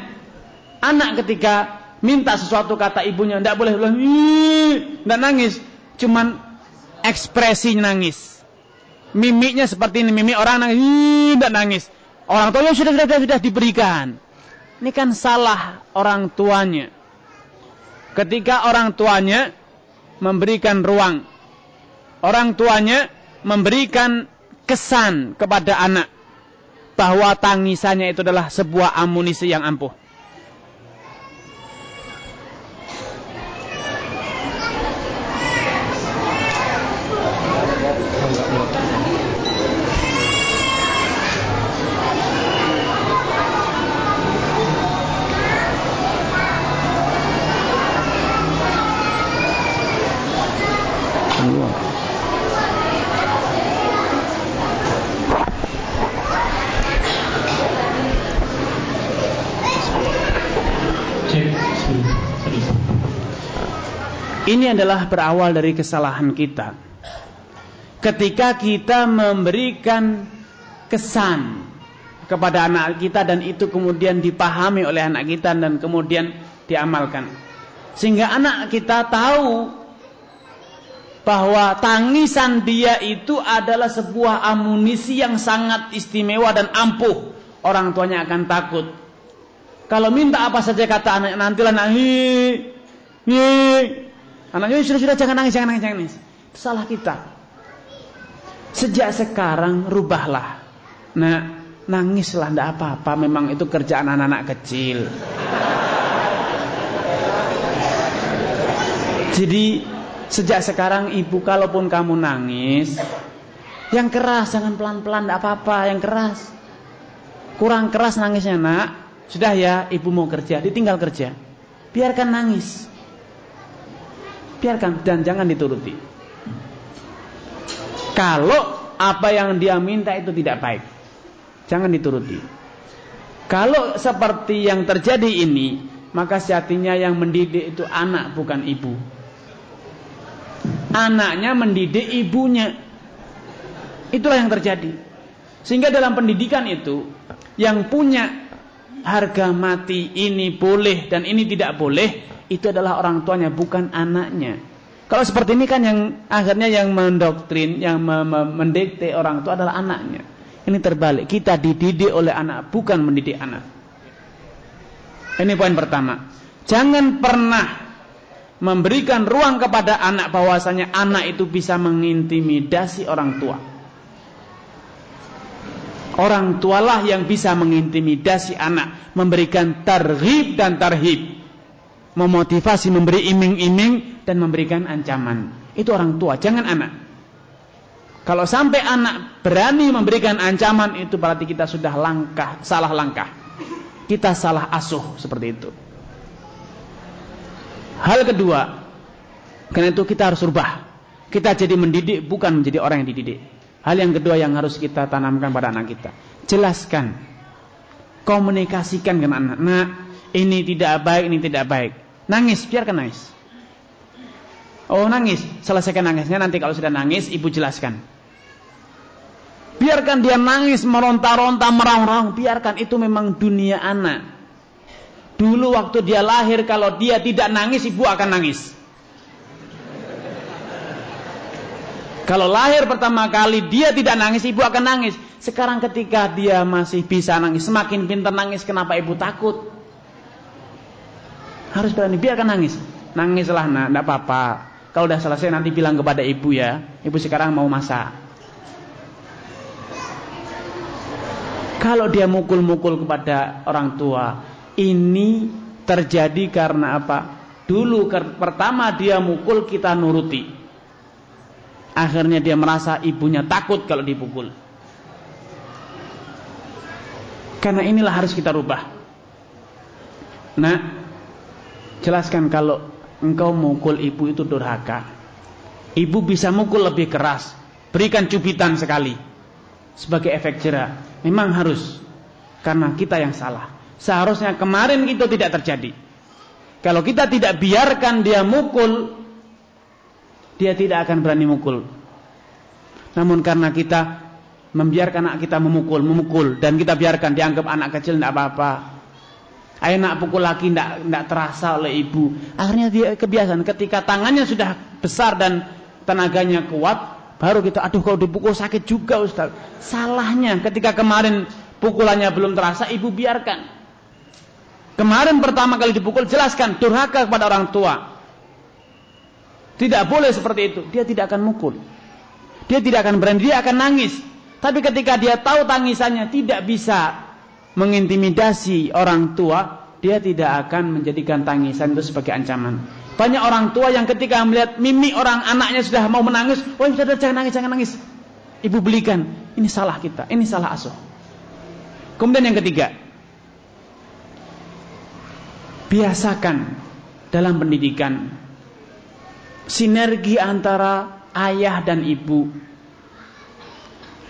anak ketika minta sesuatu kata ibunya tidak boleh bilang tidak nangis. cuman ekspresi nangis. Mimiknya seperti ini, mimik orang nangis, tidak nangis. Orang tuanya sudah, sudah sudah diberikan. Ini kan salah orang tuanya. Ketika orang tuanya memberikan ruang, orang tuanya memberikan kesan kepada anak bahwa tangisannya itu adalah sebuah amunisi yang ampuh. Ini adalah berawal dari kesalahan kita. Ketika kita memberikan kesan kepada anak kita dan itu kemudian dipahami oleh anak kita dan kemudian diamalkan. Sehingga anak kita tahu bahwa tangisan dia itu adalah sebuah amunisi yang sangat istimewa dan ampuh. Orang tuanya akan takut. Kalau minta apa saja kata anak nantilah nangis. Anaknya sudah sudah jangan nangis, jangan nangis, jangan nangis. Itu salah kita. Sejak sekarang rubahlah. Nah, nangislah ndak apa-apa, memang itu kerjaan anak-anak kecil. Jadi sejak sekarang ibu kalaupun kamu nangis, yang keras jangan pelan-pelan ndak apa-apa, yang keras. Kurang keras nangisnya, Nak. Sudah ya, ibu mau kerja, ditinggal kerja. Biarkan nangis biarkan dan jangan dituruti. Kalau apa yang dia minta itu tidak baik, jangan dituruti. Kalau seperti yang terjadi ini, maka sejatinya yang mendidik itu anak bukan ibu. Anaknya mendidik ibunya. Itulah yang terjadi. Sehingga dalam pendidikan itu yang punya harga mati ini boleh dan ini tidak boleh itu adalah orang tuanya bukan anaknya. Kalau seperti ini kan yang akhirnya yang mendoktrin, yang mendikte orang tua adalah anaknya. Ini terbalik. Kita dididik oleh anak, bukan mendidik anak. Ini poin pertama. Jangan pernah memberikan ruang kepada anak bahwasanya anak itu bisa mengintimidasi orang tua. Orang tualah yang bisa mengintimidasi anak, memberikan tarhib dan tarhib memotivasi, memberi iming-iming dan memberikan ancaman. Itu orang tua, jangan anak. Kalau sampai anak berani memberikan ancaman itu berarti kita sudah langkah, salah langkah. Kita salah asuh seperti itu. Hal kedua, karena itu kita harus rubah. Kita jadi mendidik bukan menjadi orang yang dididik. Hal yang kedua yang harus kita tanamkan pada anak kita. Jelaskan. Komunikasikan dengan anak. Nah, ini tidak baik, ini tidak baik. Nangis, biarkan nangis. Oh nangis, selesaikan nangisnya nanti kalau sudah nangis ibu jelaskan. Biarkan dia nangis, meronta-ronta, merang-rang, biarkan itu memang dunia anak. Dulu waktu dia lahir kalau dia tidak nangis ibu akan nangis. Kalau lahir pertama kali dia tidak nangis, ibu akan nangis. Sekarang ketika dia masih bisa nangis, semakin pintar nangis, kenapa ibu takut? Harus berani, biarkan nangis. Nangislah nak, tidak apa-apa. Kalau udah selesai nanti bilang kepada ibu ya. Ibu sekarang mau masak. Kalau dia mukul-mukul kepada orang tua, ini terjadi karena apa? Dulu pertama dia mukul kita nuruti. Akhirnya dia merasa ibunya takut kalau dipukul. Karena inilah harus kita rubah. Nah, Jelaskan kalau engkau mukul ibu itu durhaka. Ibu bisa mukul lebih keras. Berikan cubitan sekali. Sebagai efek jerah. Memang harus. Karena kita yang salah. Seharusnya kemarin itu tidak terjadi. Kalau kita tidak biarkan dia mukul. Dia tidak akan berani mukul. Namun karena kita membiarkan anak kita memukul, memukul dan kita biarkan dianggap anak kecil tidak apa-apa. Ayo nak pukul lagi tidak tidak terasa oleh ibu. Akhirnya dia kebiasaan ketika tangannya sudah besar dan tenaganya kuat, baru kita aduh kalau dipukul sakit juga Ustaz. Salahnya ketika kemarin pukulannya belum terasa, ibu biarkan. Kemarin pertama kali dipukul jelaskan durhaka kepada orang tua. Tidak boleh seperti itu. Dia tidak akan mukul. Dia tidak akan berani, dia akan nangis. Tapi ketika dia tahu tangisannya tidak bisa mengintimidasi orang tua, dia tidak akan menjadikan tangisan itu sebagai ancaman. Banyak orang tua yang ketika melihat mimik orang anaknya sudah mau menangis, oh sudah jangan nangis, jangan nangis. Ibu belikan, ini salah kita, ini salah asuh. Kemudian yang ketiga, biasakan dalam pendidikan sinergi antara ayah dan ibu.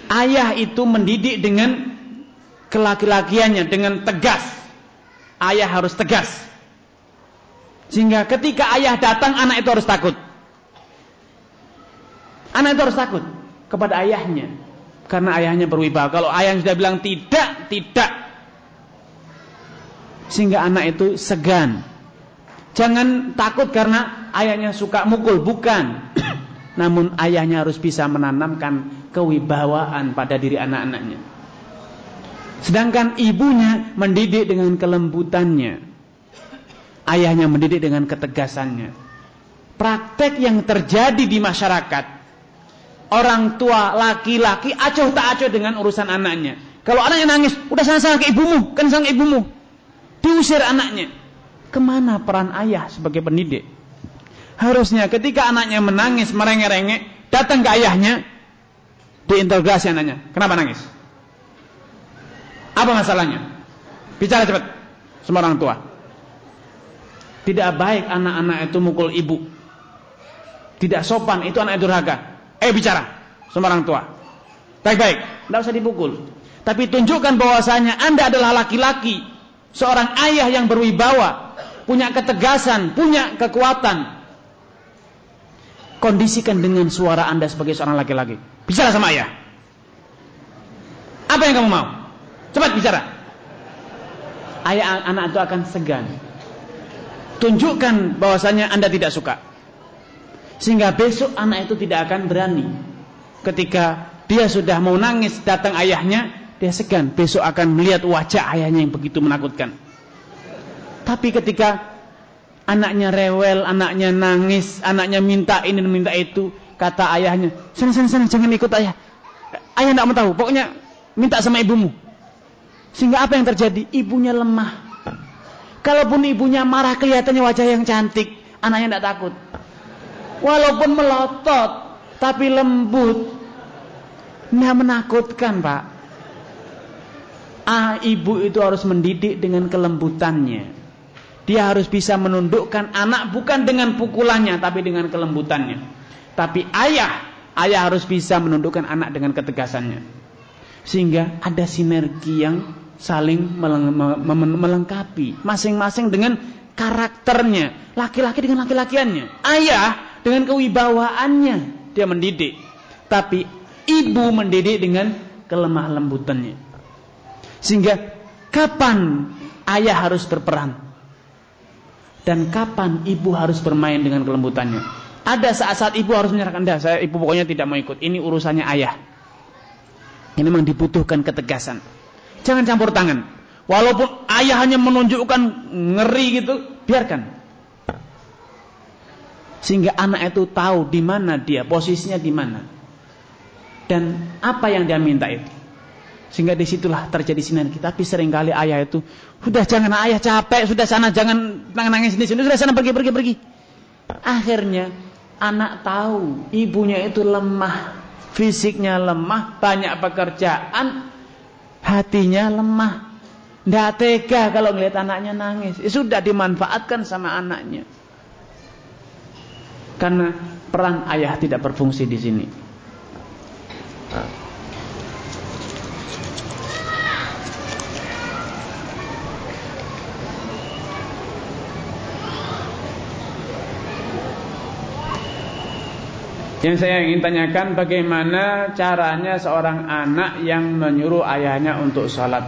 Ayah itu mendidik dengan kelaki-lakiannya dengan tegas. Ayah harus tegas. Sehingga ketika ayah datang anak itu harus takut. Anak itu harus takut kepada ayahnya. Karena ayahnya berwibawa. Kalau ayah sudah bilang tidak, tidak sehingga anak itu segan. Jangan takut karena ayahnya suka mukul, bukan. Namun ayahnya harus bisa menanamkan kewibawaan pada diri anak-anaknya. Sedangkan ibunya mendidik dengan kelembutannya. Ayahnya mendidik dengan ketegasannya. Praktek yang terjadi di masyarakat. Orang tua laki-laki acuh tak acuh dengan urusan anaknya. Kalau anaknya nangis, udah sana-sana ke ibumu, kan sang ibumu. Diusir anaknya. Ke mana peran ayah sebagai pendidik? Harusnya ketika anaknya menangis, merengek-rengek, datang ke ayahnya, diinterogasi anaknya. Kenapa nangis? Apa masalahnya? Bicara cepat. Semua orang tua. Tidak baik anak-anak itu mukul ibu. Tidak sopan, itu anak durhaka. Eh bicara. Semua orang tua. Baik-baik. Tidak usah dipukul. Tapi tunjukkan bahwasanya Anda adalah laki-laki seorang ayah yang berwibawa, punya ketegasan, punya kekuatan. Kondisikan dengan suara Anda sebagai seorang laki-laki. Bicara sama ayah. Apa yang kamu mau? Cepat bicara. Ayah anak itu akan segan. Tunjukkan bahwasanya Anda tidak suka. Sehingga besok anak itu tidak akan berani. Ketika dia sudah mau nangis datang ayahnya, dia segan besok akan melihat wajah ayahnya yang begitu menakutkan. Tapi ketika anaknya rewel, anaknya nangis, anaknya minta ini dan minta itu, kata ayahnya, sana sana sana jangan ikut ayah. Ayah tidak mau tahu, pokoknya minta sama ibumu. Sehingga apa yang terjadi? Ibunya lemah. Kalaupun ibunya marah kelihatannya wajah yang cantik, anaknya tidak takut. Walaupun melotot, tapi lembut. Tidak menakutkan, Pak. Ah, ibu itu harus mendidik dengan kelembutannya. Dia harus bisa menundukkan anak bukan dengan pukulannya tapi dengan kelembutannya. Tapi ayah, ayah harus bisa menundukkan anak dengan ketegasannya. Sehingga ada sinergi yang saling melengkapi masing-masing dengan karakternya. Laki-laki dengan laki-lakiannya. Ayah dengan kewibawaannya dia mendidik. Tapi ibu mendidik dengan kelemah lembutannya. Sehingga kapan ayah harus berperan dan kapan ibu harus bermain dengan kelembutannya. Ada saat-saat ibu harus menyerahkan dah, saya ibu pokoknya tidak mau ikut. Ini urusannya ayah. Ini memang dibutuhkan ketegasan. Jangan campur tangan. Walaupun ayah hanya menunjukkan ngeri gitu, biarkan. Sehingga anak itu tahu di mana dia, posisinya di mana. Dan apa yang dia minta itu. Sehingga di situlah terjadi sinergi. Tapi sering kali ayah itu, sudah jangan ayah capek, sudah sana jangan nangis di sini, sudah sana pergi pergi pergi. Akhirnya anak tahu ibunya itu lemah, fisiknya lemah, banyak pekerjaan, hatinya lemah. Tidak tega kalau melihat anaknya nangis. Ya, sudah dimanfaatkan sama anaknya. Karena peran ayah tidak berfungsi di sini. Yang saya ingin tanyakan bagaimana caranya seorang anak yang menyuruh ayahnya untuk sholat.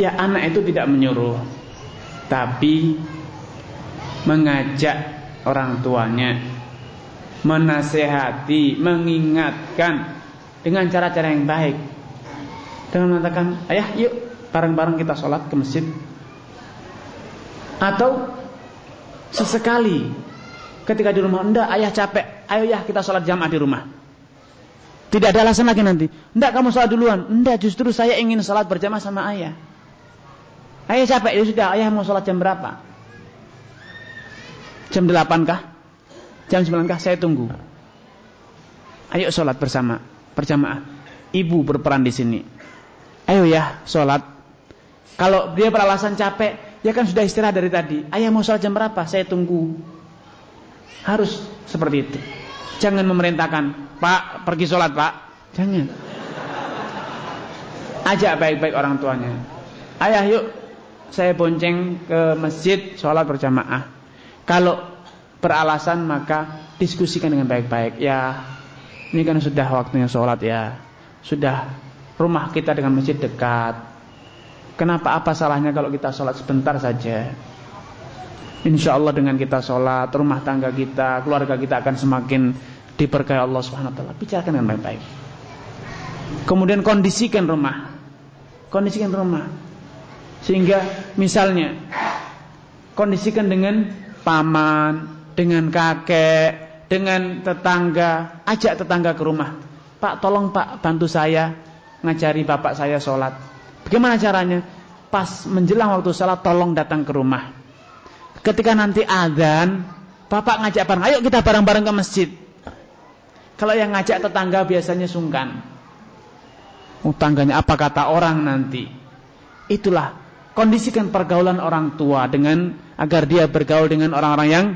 Ya anak itu tidak menyuruh, tapi mengajak orang tuanya menasehati, mengingatkan dengan cara-cara yang baik. Dengan mengatakan, ayah yuk bareng-bareng kita sholat ke masjid. Atau sesekali ketika di rumah, enggak ayah capek, ayo ya kita sholat jamaah di rumah. Tidak ada alasan lagi nanti. Enggak kamu sholat duluan. Enggak justru saya ingin sholat berjamaah sama ayah. Ayah capek, ya sudah ayah mau sholat jam berapa? Jam 8 kah? Jam 9 kah? Saya tunggu. Ayo sholat bersama, berjamaah. Ibu berperan di sini. Ayo ya sholat. Kalau dia beralasan capek, ya kan sudah istirahat dari tadi. Ayah mau sholat jam berapa? Saya tunggu. Harus seperti itu. Jangan memerintahkan, Pak pergi sholat Pak. Jangan. Ajak baik-baik orang tuanya. Ayah yuk, saya bonceng ke masjid sholat berjamaah. Kalau beralasan maka diskusikan dengan baik-baik. Ya, ini kan sudah waktunya sholat ya. Sudah rumah kita dengan masjid dekat. Kenapa apa salahnya kalau kita sholat sebentar saja? Insya Allah dengan kita sholat, rumah tangga kita, keluarga kita akan semakin diberkahi Allah Subhanahu Wa Taala. Bicarakan dengan baik-baik. Kemudian kondisikan rumah, kondisikan rumah, sehingga misalnya kondisikan dengan paman, dengan kakek, dengan tetangga, ajak tetangga ke rumah. Pak, tolong Pak bantu saya ngajari bapak saya sholat. Bagaimana caranya? Pas menjelang waktu sholat tolong datang ke rumah. Ketika nanti adzan, bapak ngajak bareng, ayo kita bareng-bareng ke masjid. Kalau yang ngajak tetangga biasanya sungkan. Oh, tangganya apa kata orang nanti? Itulah kondisikan pergaulan orang tua dengan agar dia bergaul dengan orang-orang yang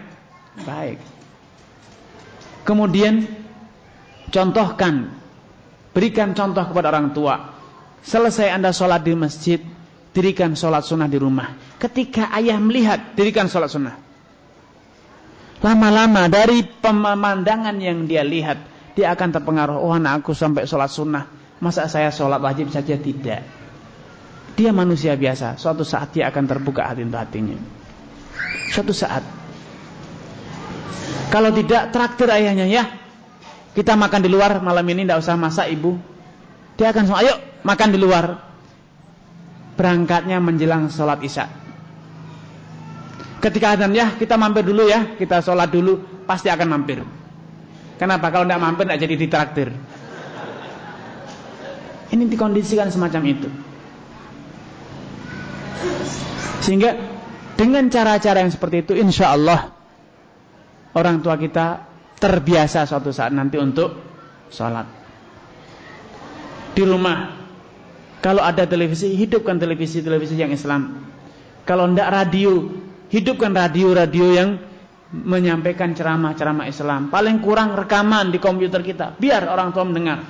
baik. Kemudian contohkan Berikan contoh kepada orang tua. Selesai anda sholat di masjid, dirikan sholat sunnah di rumah. Ketika ayah melihat, dirikan sholat sunnah. Lama-lama dari pemandangan yang dia lihat, dia akan terpengaruh. Oh anak aku sampai sholat sunnah. Masa saya sholat wajib saja tidak. Dia manusia biasa. Suatu saat dia akan terbuka hati hatinya. Suatu saat. Kalau tidak, traktir ayahnya ya. Kita makan di luar malam ini tidak usah masak ibu. Dia akan ayo makan di luar. Berangkatnya menjelang sholat isya. Ketika adzan ya kita mampir dulu ya, kita sholat dulu pasti akan mampir. Kenapa? Kalau tidak mampir tidak jadi ditraktir. Ini dikondisikan semacam itu. Sehingga dengan cara-cara yang seperti itu insya Allah orang tua kita terbiasa suatu saat nanti untuk sholat. Di rumah, kalau ada televisi, hidupkan televisi-televisi yang Islam. Kalau tidak radio, hidupkan radio-radio yang menyampaikan ceramah-ceramah Islam. Paling kurang rekaman di komputer kita, biar orang tua mendengar.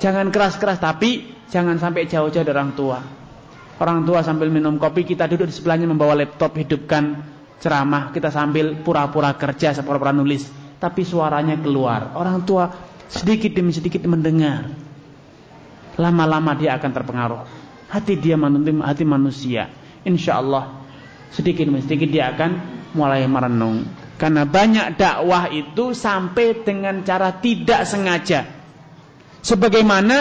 Jangan keras-keras, tapi jangan sampai jauh-jauh dari orang tua. Orang tua sambil minum kopi, kita duduk di sebelahnya membawa laptop, hidupkan ceramah, kita sambil pura-pura kerja, pura-pura nulis, tapi suaranya keluar. Orang tua sedikit demi sedikit mendengar. Lama-lama dia akan terpengaruh. Hati dia menuntut hati manusia. Insya Allah sedikit demi sedikit dia akan mulai merenung. Karena banyak dakwah itu sampai dengan cara tidak sengaja. Sebagaimana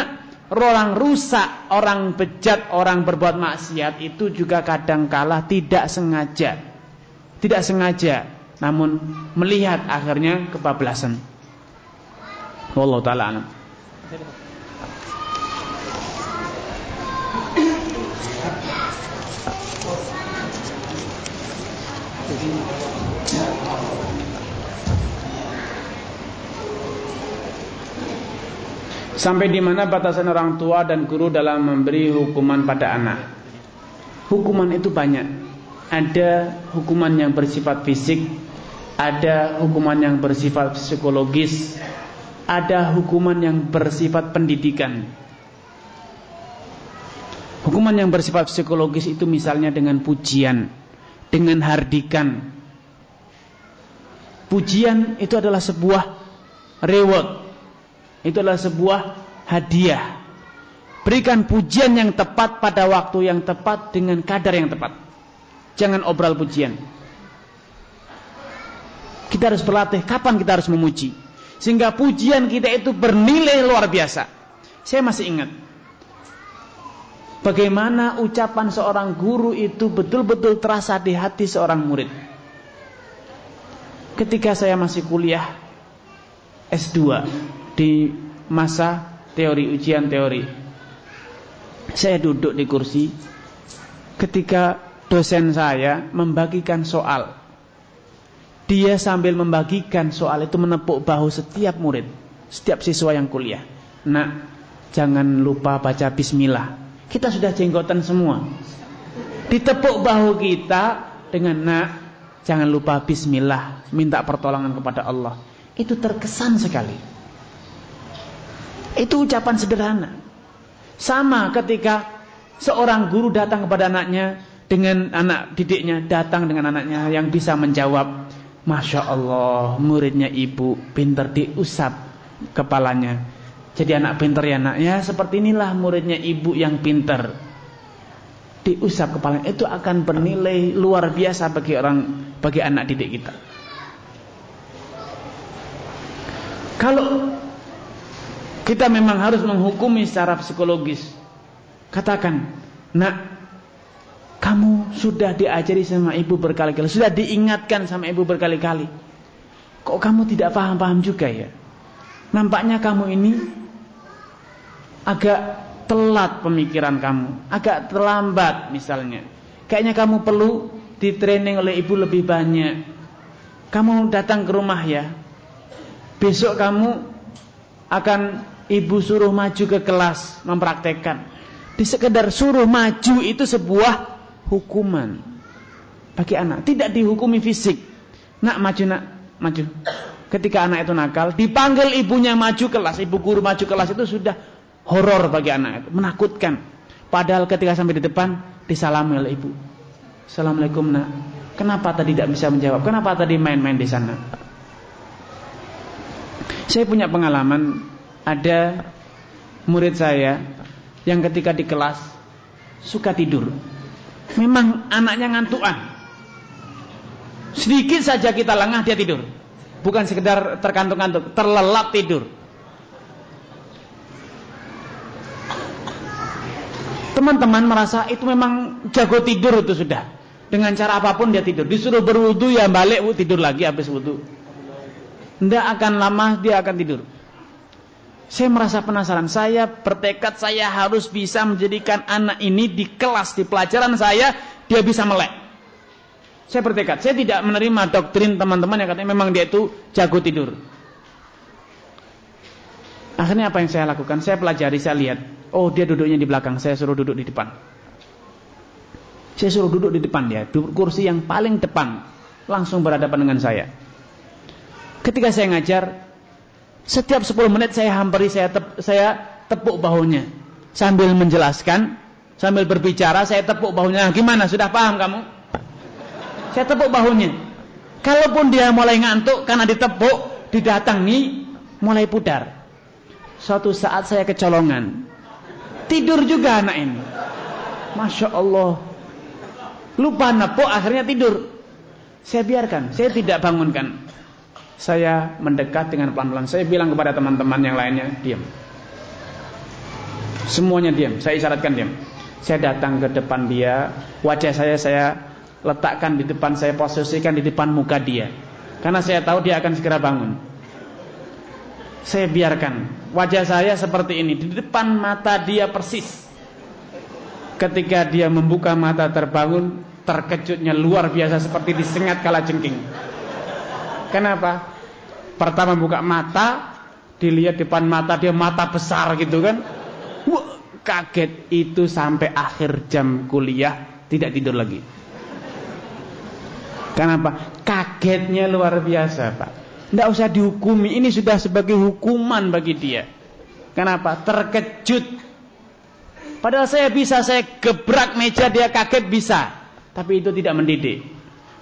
orang rusak, orang bejat, orang berbuat maksiat itu juga kadang kala tidak sengaja tidak sengaja namun melihat akhirnya kebablasan. Wallahu taala alam. Sampai di mana batasan orang tua dan guru dalam memberi hukuman pada anak? Hukuman itu banyak ada hukuman yang bersifat fisik, ada hukuman yang bersifat psikologis, ada hukuman yang bersifat pendidikan. Hukuman yang bersifat psikologis itu misalnya dengan pujian, dengan hardikan. Pujian itu adalah sebuah reward. Itu adalah sebuah hadiah. Berikan pujian yang tepat pada waktu yang tepat dengan kadar yang tepat. Jangan obral pujian. Kita harus berlatih kapan kita harus memuji. Sehingga pujian kita itu bernilai luar biasa. Saya masih ingat. Bagaimana ucapan seorang guru itu betul-betul terasa di hati seorang murid. Ketika saya masih kuliah S2 di masa teori ujian teori. Saya duduk di kursi ketika dosen saya membagikan soal. Dia sambil membagikan soal itu menepuk bahu setiap murid, setiap siswa yang kuliah. Nak, jangan lupa baca bismillah. Kita sudah jenggotan semua. Ditepuk bahu kita dengan nak, jangan lupa bismillah, minta pertolongan kepada Allah. Itu terkesan sekali. Itu ucapan sederhana. Sama ketika seorang guru datang kepada anaknya dengan anak didiknya datang dengan anaknya yang bisa menjawab Masya Allah muridnya ibu pinter diusap kepalanya jadi anak pinter ya nak ya seperti inilah muridnya ibu yang pinter diusap kepalanya itu akan bernilai luar biasa bagi orang bagi anak didik kita kalau kita memang harus menghukumi secara psikologis katakan nak kamu sudah diajari sama ibu berkali-kali, sudah diingatkan sama ibu berkali-kali. Kok kamu tidak paham-paham juga ya? Nampaknya kamu ini agak telat pemikiran kamu, agak terlambat misalnya. Kayaknya kamu perlu ditraining oleh ibu lebih banyak. Kamu datang ke rumah ya. Besok kamu akan ibu suruh maju ke kelas mempraktekkan. Di sekedar suruh maju itu sebuah hukuman bagi anak. Tidak dihukumi fisik. Nak maju nak, maju. Ketika anak itu nakal, dipanggil ibunya maju kelas, ibu guru maju kelas itu sudah horor bagi anak itu, menakutkan. Padahal ketika sampai di depan disalami oleh ibu. Assalamualaikum nak. Kenapa tadi tidak bisa menjawab? Kenapa tadi main-main di sana? Saya punya pengalaman ada murid saya yang ketika di kelas suka tidur memang anaknya ngantuan. Sedikit saja kita lengah dia tidur. Bukan sekedar terkantuk-kantuk, terlelap tidur. Teman-teman merasa itu memang jago tidur itu sudah. Dengan cara apa pun dia tidur. Disuruh berwudu ya balik tidur lagi habis wudu. Tidak akan lama dia akan tidur. Saya merasa penasaran. Saya bertekad saya harus bisa menjadikan anak ini di kelas, di pelajaran saya, dia bisa melek. Saya bertekad. Saya tidak menerima doktrin teman-teman yang katanya memang dia itu jago tidur. Akhirnya apa yang saya lakukan? Saya pelajari, saya lihat. Oh dia duduknya di belakang, saya suruh duduk di depan. Saya suruh duduk di depan dia, duduk kursi yang paling depan. Langsung berhadapan dengan saya. Ketika saya ngajar, setiap 10 menit saya hampiri, saya, tep, saya tepuk bahunya. Sambil menjelaskan, sambil berbicara, saya tepuk bahunya. Nah, gimana? Sudah paham kamu? Saya tepuk bahunya. Kalaupun dia mulai ngantuk karena ditepuk, didatangi, mulai pudar. Suatu saat saya kecolongan. Tidur juga anak ini. Masya Allah. Lupa nepuk, akhirnya tidur. Saya biarkan, saya tidak bangunkan saya mendekat dengan pelan-pelan. Saya bilang kepada teman-teman yang lainnya, diam. Semuanya diam. Saya isyaratkan diam. Saya datang ke depan dia, wajah saya saya letakkan di depan, saya posisikan di depan muka dia. Karena saya tahu dia akan segera bangun. Saya biarkan wajah saya seperti ini di depan mata dia persis. Ketika dia membuka mata terbangun, terkejutnya luar biasa seperti disengat kala jengking. Kenapa? Pertama buka mata, dilihat depan mata dia mata besar gitu kan. Wah, kaget itu sampai akhir jam kuliah tidak tidur lagi. Kenapa? Kagetnya luar biasa, Pak. Tidak usah dihukumi, ini sudah sebagai hukuman bagi dia. Kenapa? Terkejut. Padahal saya bisa, saya gebrak meja dia kaget bisa. Tapi itu tidak mendidik.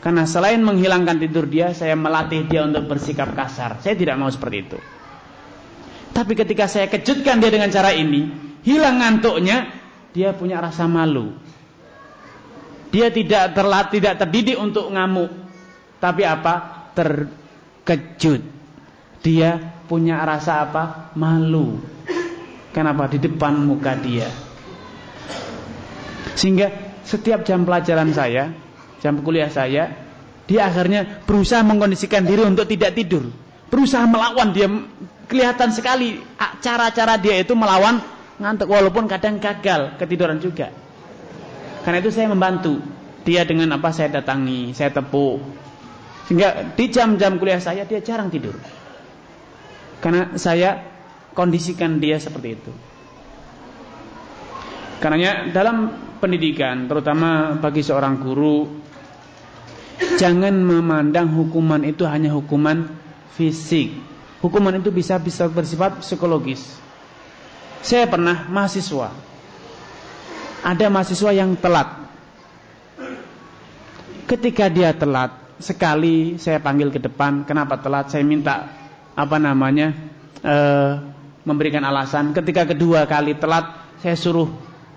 Karena selain menghilangkan tidur dia, saya melatih dia untuk bersikap kasar. Saya tidak mau seperti itu. Tapi ketika saya kejutkan dia dengan cara ini, hilang ngantuknya, dia punya rasa malu. Dia tidak terlatih, tidak terdidik untuk ngamuk. Tapi apa? Ter, kejut. Dia punya rasa apa? Malu. Kenapa? Di depan muka dia. Sehingga setiap jam pelajaran saya, jam kuliah saya, dia akhirnya berusaha mengkondisikan diri untuk tidak tidur. Berusaha melawan dia kelihatan sekali cara-cara dia itu melawan ngantuk walaupun kadang gagal ketiduran juga. Karena itu saya membantu dia dengan apa saya datangi, saya tepuk. Sehingga di jam-jam kuliah saya dia jarang tidur. Karena saya kondisikan dia seperti itu. Karenanya dalam pendidikan, terutama bagi seorang guru, jangan memandang hukuman itu hanya hukuman fisik. Hukuman itu bisa bisa bersifat psikologis. Saya pernah mahasiswa. Ada mahasiswa yang telat. Ketika dia telat, sekali saya panggil ke depan, kenapa telat? Saya minta apa namanya? E, memberikan alasan. Ketika kedua kali telat, saya suruh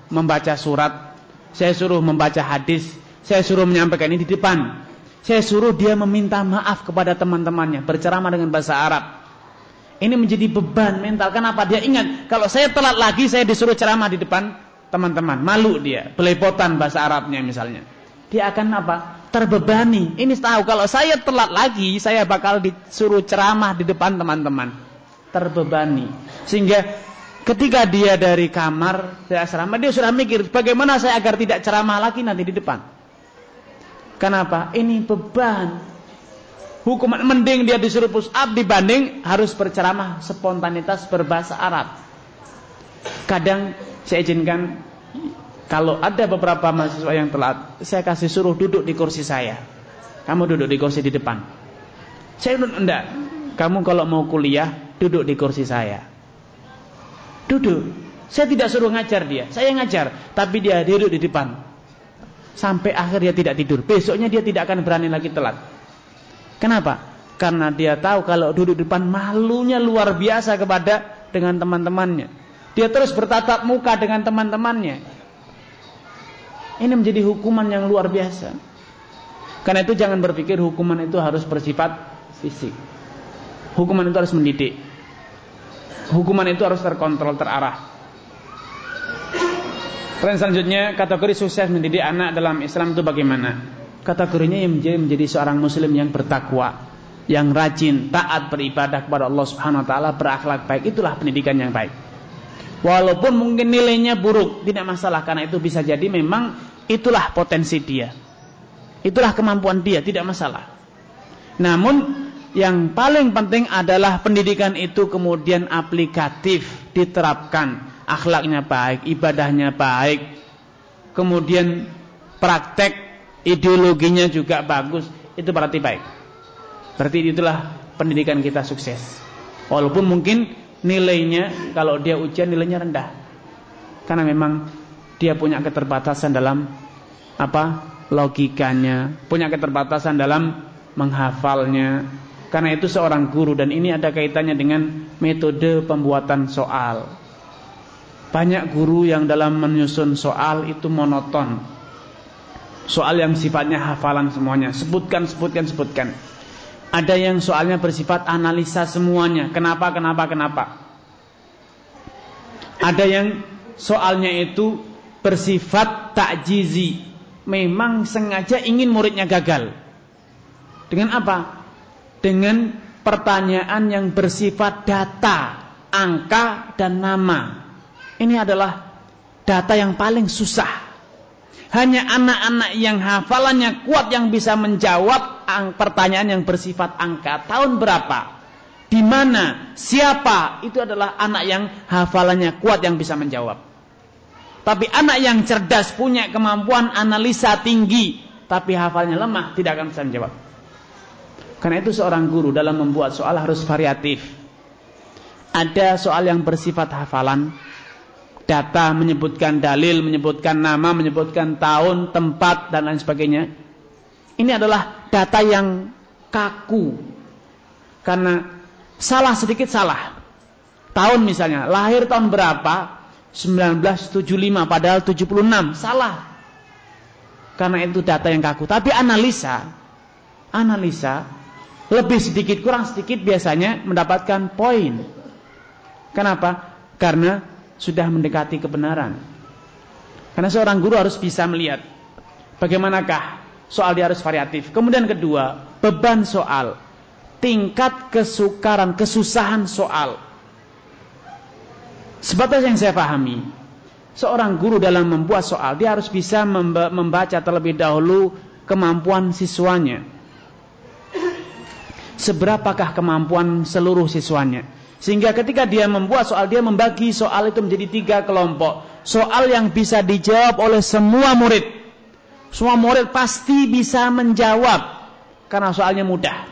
membaca surat, saya suruh membaca hadis, saya suruh menyampaikan ini di depan. Saya suruh dia meminta maaf kepada teman-temannya, berceramah dengan bahasa Arab. Ini menjadi beban mental. Kenapa? Dia ingat, kalau saya telat lagi, saya disuruh ceramah di depan teman-teman. Malu dia, belepotan bahasa Arabnya misalnya. Dia akan apa? Terbebani. Ini tahu, kalau saya telat lagi, saya bakal disuruh ceramah di depan teman-teman. Terbebani. Sehingga Ketika dia dari kamar dari asrama, dia sudah mikir bagaimana saya agar tidak ceramah lagi nanti di depan. Kenapa? Ini beban. Hukuman mending dia disuruh push up dibanding harus berceramah spontanitas berbahasa Arab. Kadang saya izinkan kalau ada beberapa mahasiswa yang telat, saya kasih suruh duduk di kursi saya. Kamu duduk di kursi di depan. Saya enggak. Kamu kalau mau kuliah, duduk di kursi saya. Duduk. Saya tidak suruh ngajar dia. Saya ngajar. Tapi dia duduk di depan. Sampai akhir dia tidak tidur. Besoknya dia tidak akan berani lagi telat. Kenapa? Karena dia tahu kalau duduk di depan malunya luar biasa kepada dengan teman-temannya. Dia terus bertatap muka dengan teman-temannya. Ini menjadi hukuman yang luar biasa. Karena itu jangan berpikir hukuman itu harus bersifat fisik. Hukuman itu harus mendidik hukuman itu harus terkontrol, terarah. Tren selanjutnya, kategori sukses mendidik anak dalam Islam itu bagaimana? Kategorinya yang menjadi, menjadi seorang muslim yang bertakwa, yang rajin, taat beribadah kepada Allah Subhanahu wa taala, berakhlak baik, itulah pendidikan yang baik. Walaupun mungkin nilainya buruk, tidak masalah karena itu bisa jadi memang itulah potensi dia. Itulah kemampuan dia, tidak masalah. Namun yang paling penting adalah pendidikan itu kemudian aplikatif, diterapkan, akhlaknya baik, ibadahnya baik, kemudian praktek ideologinya juga bagus, itu berarti baik. Berarti itulah pendidikan kita sukses. Walaupun mungkin nilainya kalau dia ujian nilainya rendah. Karena memang dia punya keterbatasan dalam apa? logikanya, punya keterbatasan dalam menghafalnya, karena itu seorang guru dan ini ada kaitannya dengan metode pembuatan soal. Banyak guru yang dalam menyusun soal itu monoton. Soal yang sifatnya hafalan semuanya. Sebutkan, sebutkan, sebutkan. Ada yang soalnya bersifat analisa semuanya. Kenapa, kenapa, kenapa. Ada yang soalnya itu bersifat takjizi. Memang sengaja ingin muridnya gagal. Dengan apa? dengan pertanyaan yang bersifat data, angka dan nama. Ini adalah data yang paling susah. Hanya anak-anak yang hafalannya kuat yang bisa menjawab pertanyaan yang bersifat angka. Tahun berapa? Di mana? Siapa? Itu adalah anak yang hafalannya kuat yang bisa menjawab. Tapi anak yang cerdas punya kemampuan analisa tinggi, tapi hafalnya lemah, tidak akan bisa menjawab. Karena itu seorang guru dalam membuat soal harus variatif. Ada soal yang bersifat hafalan, data menyebutkan dalil, menyebutkan nama, menyebutkan tahun, tempat dan lain sebagainya. Ini adalah data yang kaku. Karena salah sedikit salah. Tahun misalnya, lahir tahun berapa? 1975 padahal 76, salah. Karena itu data yang kaku. Tapi analisa analisa Lebih sedikit kurang sedikit biasanya mendapatkan poin. Kenapa? Karena sudah mendekati kebenaran. Karena seorang guru harus bisa melihat bagaimanakah soal dia harus variatif. Kemudian kedua, beban soal, tingkat kesukaran, kesusahan soal. Sebatas yang saya pahami, seorang guru dalam membuat soal, dia harus bisa membaca terlebih dahulu kemampuan siswanya. Seberapakah kemampuan seluruh siswanya? Sehingga ketika dia membuat soal, dia membagi soal itu menjadi tiga kelompok. Soal yang bisa dijawab oleh semua murid. Semua murid pasti bisa menjawab. Karena soalnya mudah.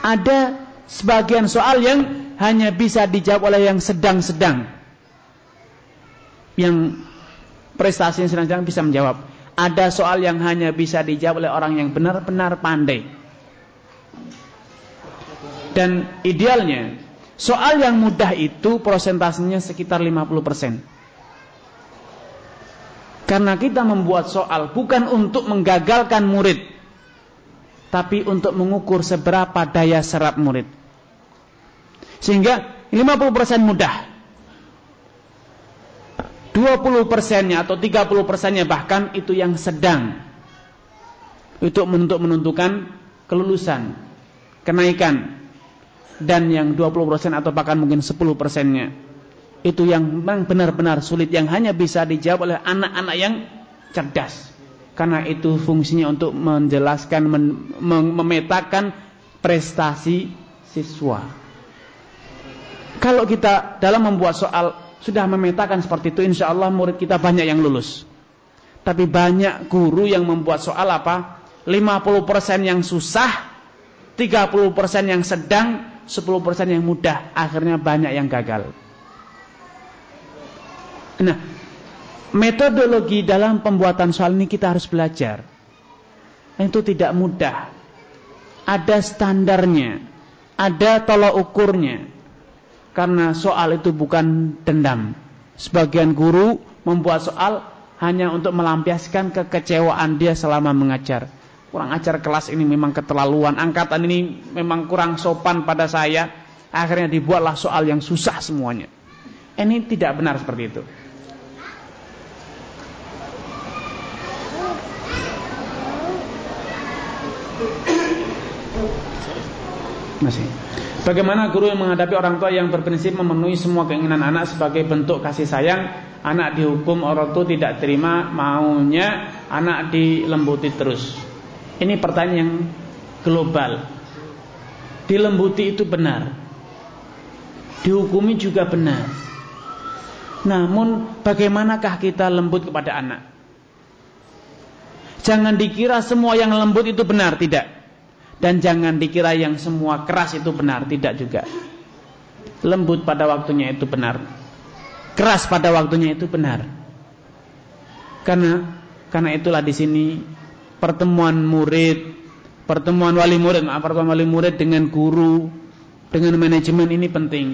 Ada sebagian soal yang hanya bisa dijawab oleh yang sedang-sedang. Yang prestasi yang sedang-sedang bisa menjawab. Ada soal yang hanya bisa dijawab oleh orang yang benar-benar pandai. Dan idealnya soal yang mudah itu prosentasenya sekitar 50%. Karena kita membuat soal bukan untuk menggagalkan murid, tapi untuk mengukur seberapa daya serap murid. Sehingga 50% mudah. 20 persennya atau 30 persennya bahkan itu yang sedang. Untuk menentukan kelulusan, kenaikan dan yang 20% atau bahkan mungkin 10 persennya itu yang memang benar-benar sulit yang hanya bisa dijawab oleh anak-anak yang cerdas karena itu fungsinya untuk menjelaskan mem memetakan prestasi siswa kalau kita dalam membuat soal sudah memetakan seperti itu insya Allah murid kita banyak yang lulus tapi banyak guru yang membuat soal apa 50% yang susah 30% yang sedang 10% yang mudah, akhirnya banyak yang gagal. Nah, metodologi dalam pembuatan soal ini kita harus belajar. Itu tidak mudah. Ada standarnya, ada tolak ukurnya. Karena soal itu bukan dendam. Sebagian guru membuat soal hanya untuk melampiaskan kekecewaan dia selama mengajar kurang ajar kelas ini memang keterlaluan, angkatan ini memang kurang sopan pada saya, akhirnya dibuatlah soal yang susah semuanya. Ini tidak benar seperti itu. Masih. Bagaimana guru yang menghadapi orang tua yang berprinsip memenuhi semua keinginan anak sebagai bentuk kasih sayang, anak dihukum orang tua tidak terima maunya, anak dilembuti terus. Ini pertanyaan yang global. Dilembuti itu benar. Dihukumi juga benar. Namun bagaimanakah kita lembut kepada anak? Jangan dikira semua yang lembut itu benar, tidak. Dan jangan dikira yang semua keras itu benar, tidak juga. Lembut pada waktunya itu benar. Keras pada waktunya itu benar. Karena karena itulah di sini pertemuan murid, pertemuan wali murid, maaf, pertemuan wali murid dengan guru, dengan manajemen ini penting.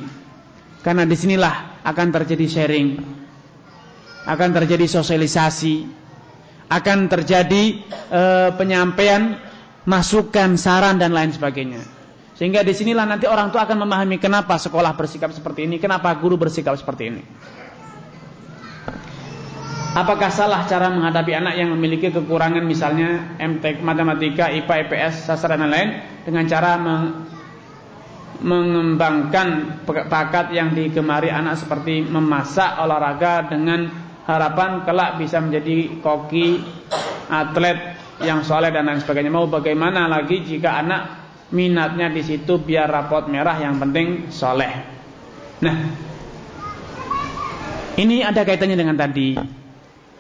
Karena di sinilah akan terjadi sharing, akan terjadi sosialisasi, akan terjadi e, penyampaian, masukan, saran dan lain sebagainya. Sehingga di sinilah nanti orang tua akan memahami kenapa sekolah bersikap seperti ini, kenapa guru bersikap seperti ini. Apakah salah cara menghadapi anak yang memiliki kekurangan misalnya MTek, matematika, IPA, IPS, sastra dan lain dengan cara meng mengembangkan bakat yang digemari anak seperti memasak, olahraga dengan harapan kelak bisa menjadi koki, atlet yang soleh dan lain sebagainya. Mau bagaimana lagi jika anak minatnya di situ biar rapot merah yang penting soleh. Nah, ini ada kaitannya dengan tadi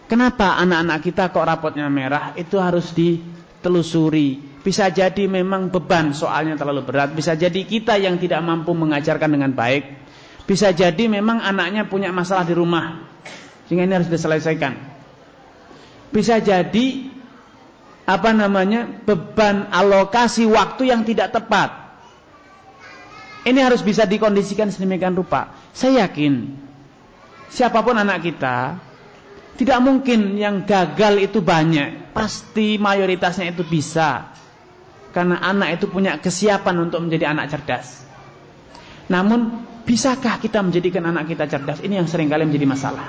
Kenapa anak-anak kita kok rapotnya merah? Itu harus ditelusuri. Bisa jadi memang beban soalnya terlalu berat. Bisa jadi kita yang tidak mampu mengajarkan dengan baik. Bisa jadi memang anaknya punya masalah di rumah. Sehingga ini harus diselesaikan. Bisa jadi apa namanya beban alokasi waktu yang tidak tepat. Ini harus bisa dikondisikan sedemikian rupa. Saya yakin siapa pun anak kita tidak mungkin yang gagal itu banyak. Pasti mayoritasnya itu bisa. karena anak itu punya kesiapan untuk menjadi anak cerdas. Namun, bisakah kita menjadikan anak kita cerdas? Ini yang sering kali menjadi masalah.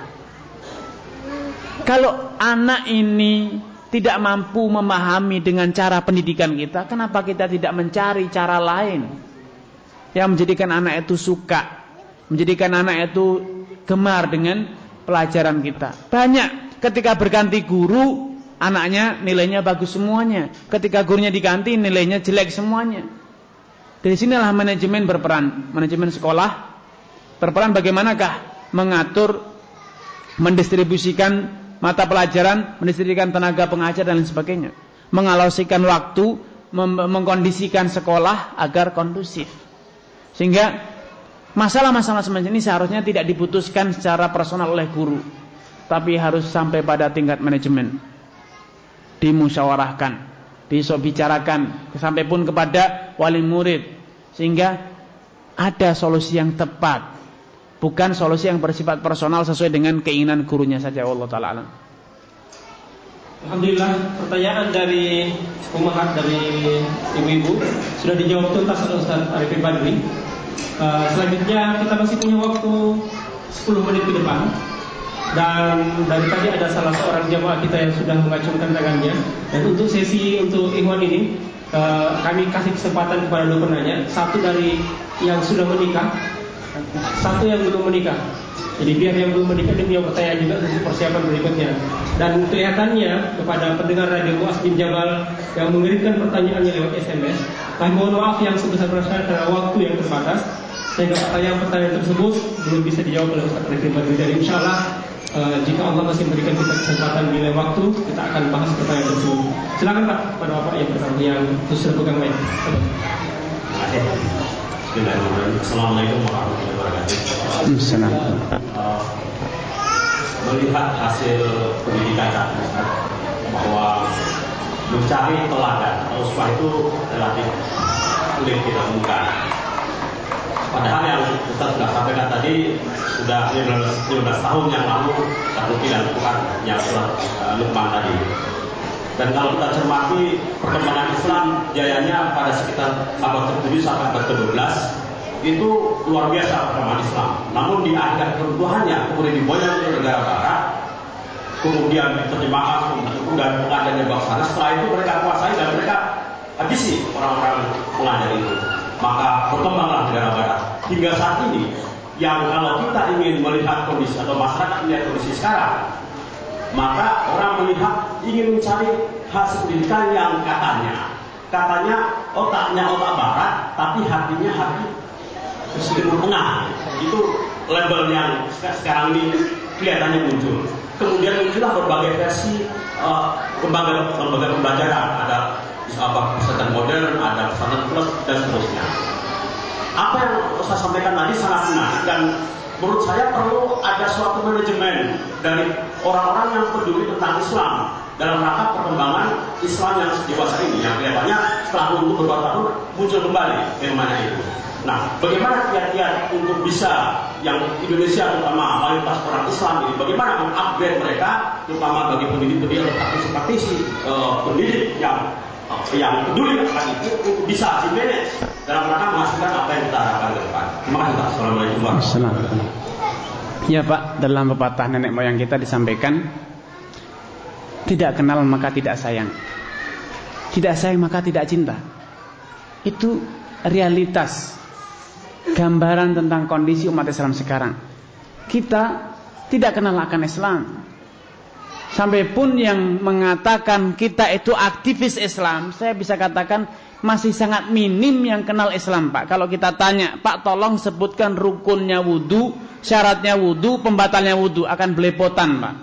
Kalau anak ini tidak mampu memahami dengan cara pendidikan kita, kenapa kita tidak mencari cara lain yang menjadikan anak itu suka, menjadikan anak itu gemar dengan pelajaran kita. Banyak ketika berganti guru, anaknya nilainya bagus semuanya. Ketika gurunya diganti, nilainya jelek semuanya. Dari sinilah manajemen berperan, manajemen sekolah berperan bagaimanakah mengatur, mendistribusikan mata pelajaran, mendistribusikan tenaga pengajar dan lain sebagainya. Mengalosikan waktu, mengkondisikan sekolah agar kondusif. Sehingga masalah-masalah semacam ini seharusnya tidak diputuskan secara personal oleh guru, tapi harus sampai pada tingkat manajemen. Dimusyawarahkan, disobicarakan, sampai pun kepada wali murid sehingga ada solusi yang tepat bukan solusi yang bersifat personal sesuai dengan keinginan gurunya saja Allah taala. Alhamdulillah pertanyaan dari umat dari ibu-ibu sudah dijawab tuntas oleh Ustaz Arifin Badri. Uh, selanjutnya kita masih punya waktu 10 menit ke depan dan dari tadi ada salah seorang jamaah kita yang sudah mengacungkan tangannya dan untuk sesi untuk Ikhwan ini uh, kami kasih kesempatan kepada dua penanya satu dari yang sudah menikah satu yang belum menikah. Jadi biar yang belum menikah dia bertanya juga untuk persiapan berikutnya. Dan kelihatannya kepada pendengar radio Muas bin Jabal yang mengirimkan pertanyaannya lewat SMS, kami mohon maaf yang sebesar-besarnya karena waktu yang terbatas. Sehingga pertanyaan-pertanyaan tersebut belum bisa dijawab oleh Ustaz Arifin Badri. Dan insya Allah uh, jika Allah masih memberikan kita kesempatan bila waktu, kita akan bahas pertanyaan tersebut. Silakan Pak pada Bapak yang pertama yang sudah pegang mic. Terima kasih. Assalamualaikum warahmatullahi wabarakatuh. Uh, melihat hasil pendidikan bahwa mencari teladan atau uswah itu relatif sulit ditemukan. Padahal yang kita sudah sampaikan tadi sudah 15, 15 tahun yang lalu terbukti dan bukan yang surat uh, Lukman tadi. Dan kalau kita cermati perkembangan Islam jayanya pada sekitar abad ke-7 sampai abad ke-12 itu luar biasa perkembangan Islam. Namun di akhir kerubuhannya kemudian diboyong ke negara barat, kemudian terjemahkan dan pengajarnya bangsa. Setelah itu mereka kuasai dan mereka habisi orang-orang pengajar itu. Maka berkembanglah negara barat. Hingga saat ini yang kalau kita ingin melihat kondisi atau masyarakat melihat kondisi sekarang, maka orang melihat ingin mencari hasil pendidikan yang katanya. Katanya otaknya otak barat tapi hatinya hati timur tengah. Itu label yang sekarang ini kelihatannya muncul. Kemudian muncullah berbagai versi uh, lembaga lembaga pembelajaran. Ada apa pesantren modern ada pesantren plus dan seterusnya. Apa yang saya sampaikan tadi sangat menarik dan menurut saya perlu ada suatu manajemen dari orang-orang yang peduli tentang Islam dalam rangka perkembangan Islam yang dewasa ini yang kelihatannya setelah menunggu beberapa tahun muncul kembali fenomena itu. Nah, bagaimana kiat-kiat untuk bisa yang Indonesia terutama mayoritas orang Islam ini, bagaimana mengupgrade mereka, terutama bagi pendidik-pendidik atau praktisi-praktisi uh, pendidik yang yang peduli akan itu bisa dimanage dalam rangka menghasilkan apa yang kita harapkan ke depan. Terima kasih Pak. Assalamualaikum warahmatullahi. Ya Pak, dalam pepatah nenek moyang kita disampaikan tidak kenal maka tidak sayang. Tidak sayang maka tidak cinta. Itu realitas gambaran tentang kondisi umat Islam sekarang. Kita tidak kenal akan Islam, Sampai pun yang mengatakan kita itu aktivis Islam, saya bisa katakan masih sangat minim yang kenal Islam, Pak. Kalau kita tanya, Pak, tolong sebutkan rukunnya wudhu, syaratnya wudhu, pembatalnya wudhu, akan belepotan, Pak.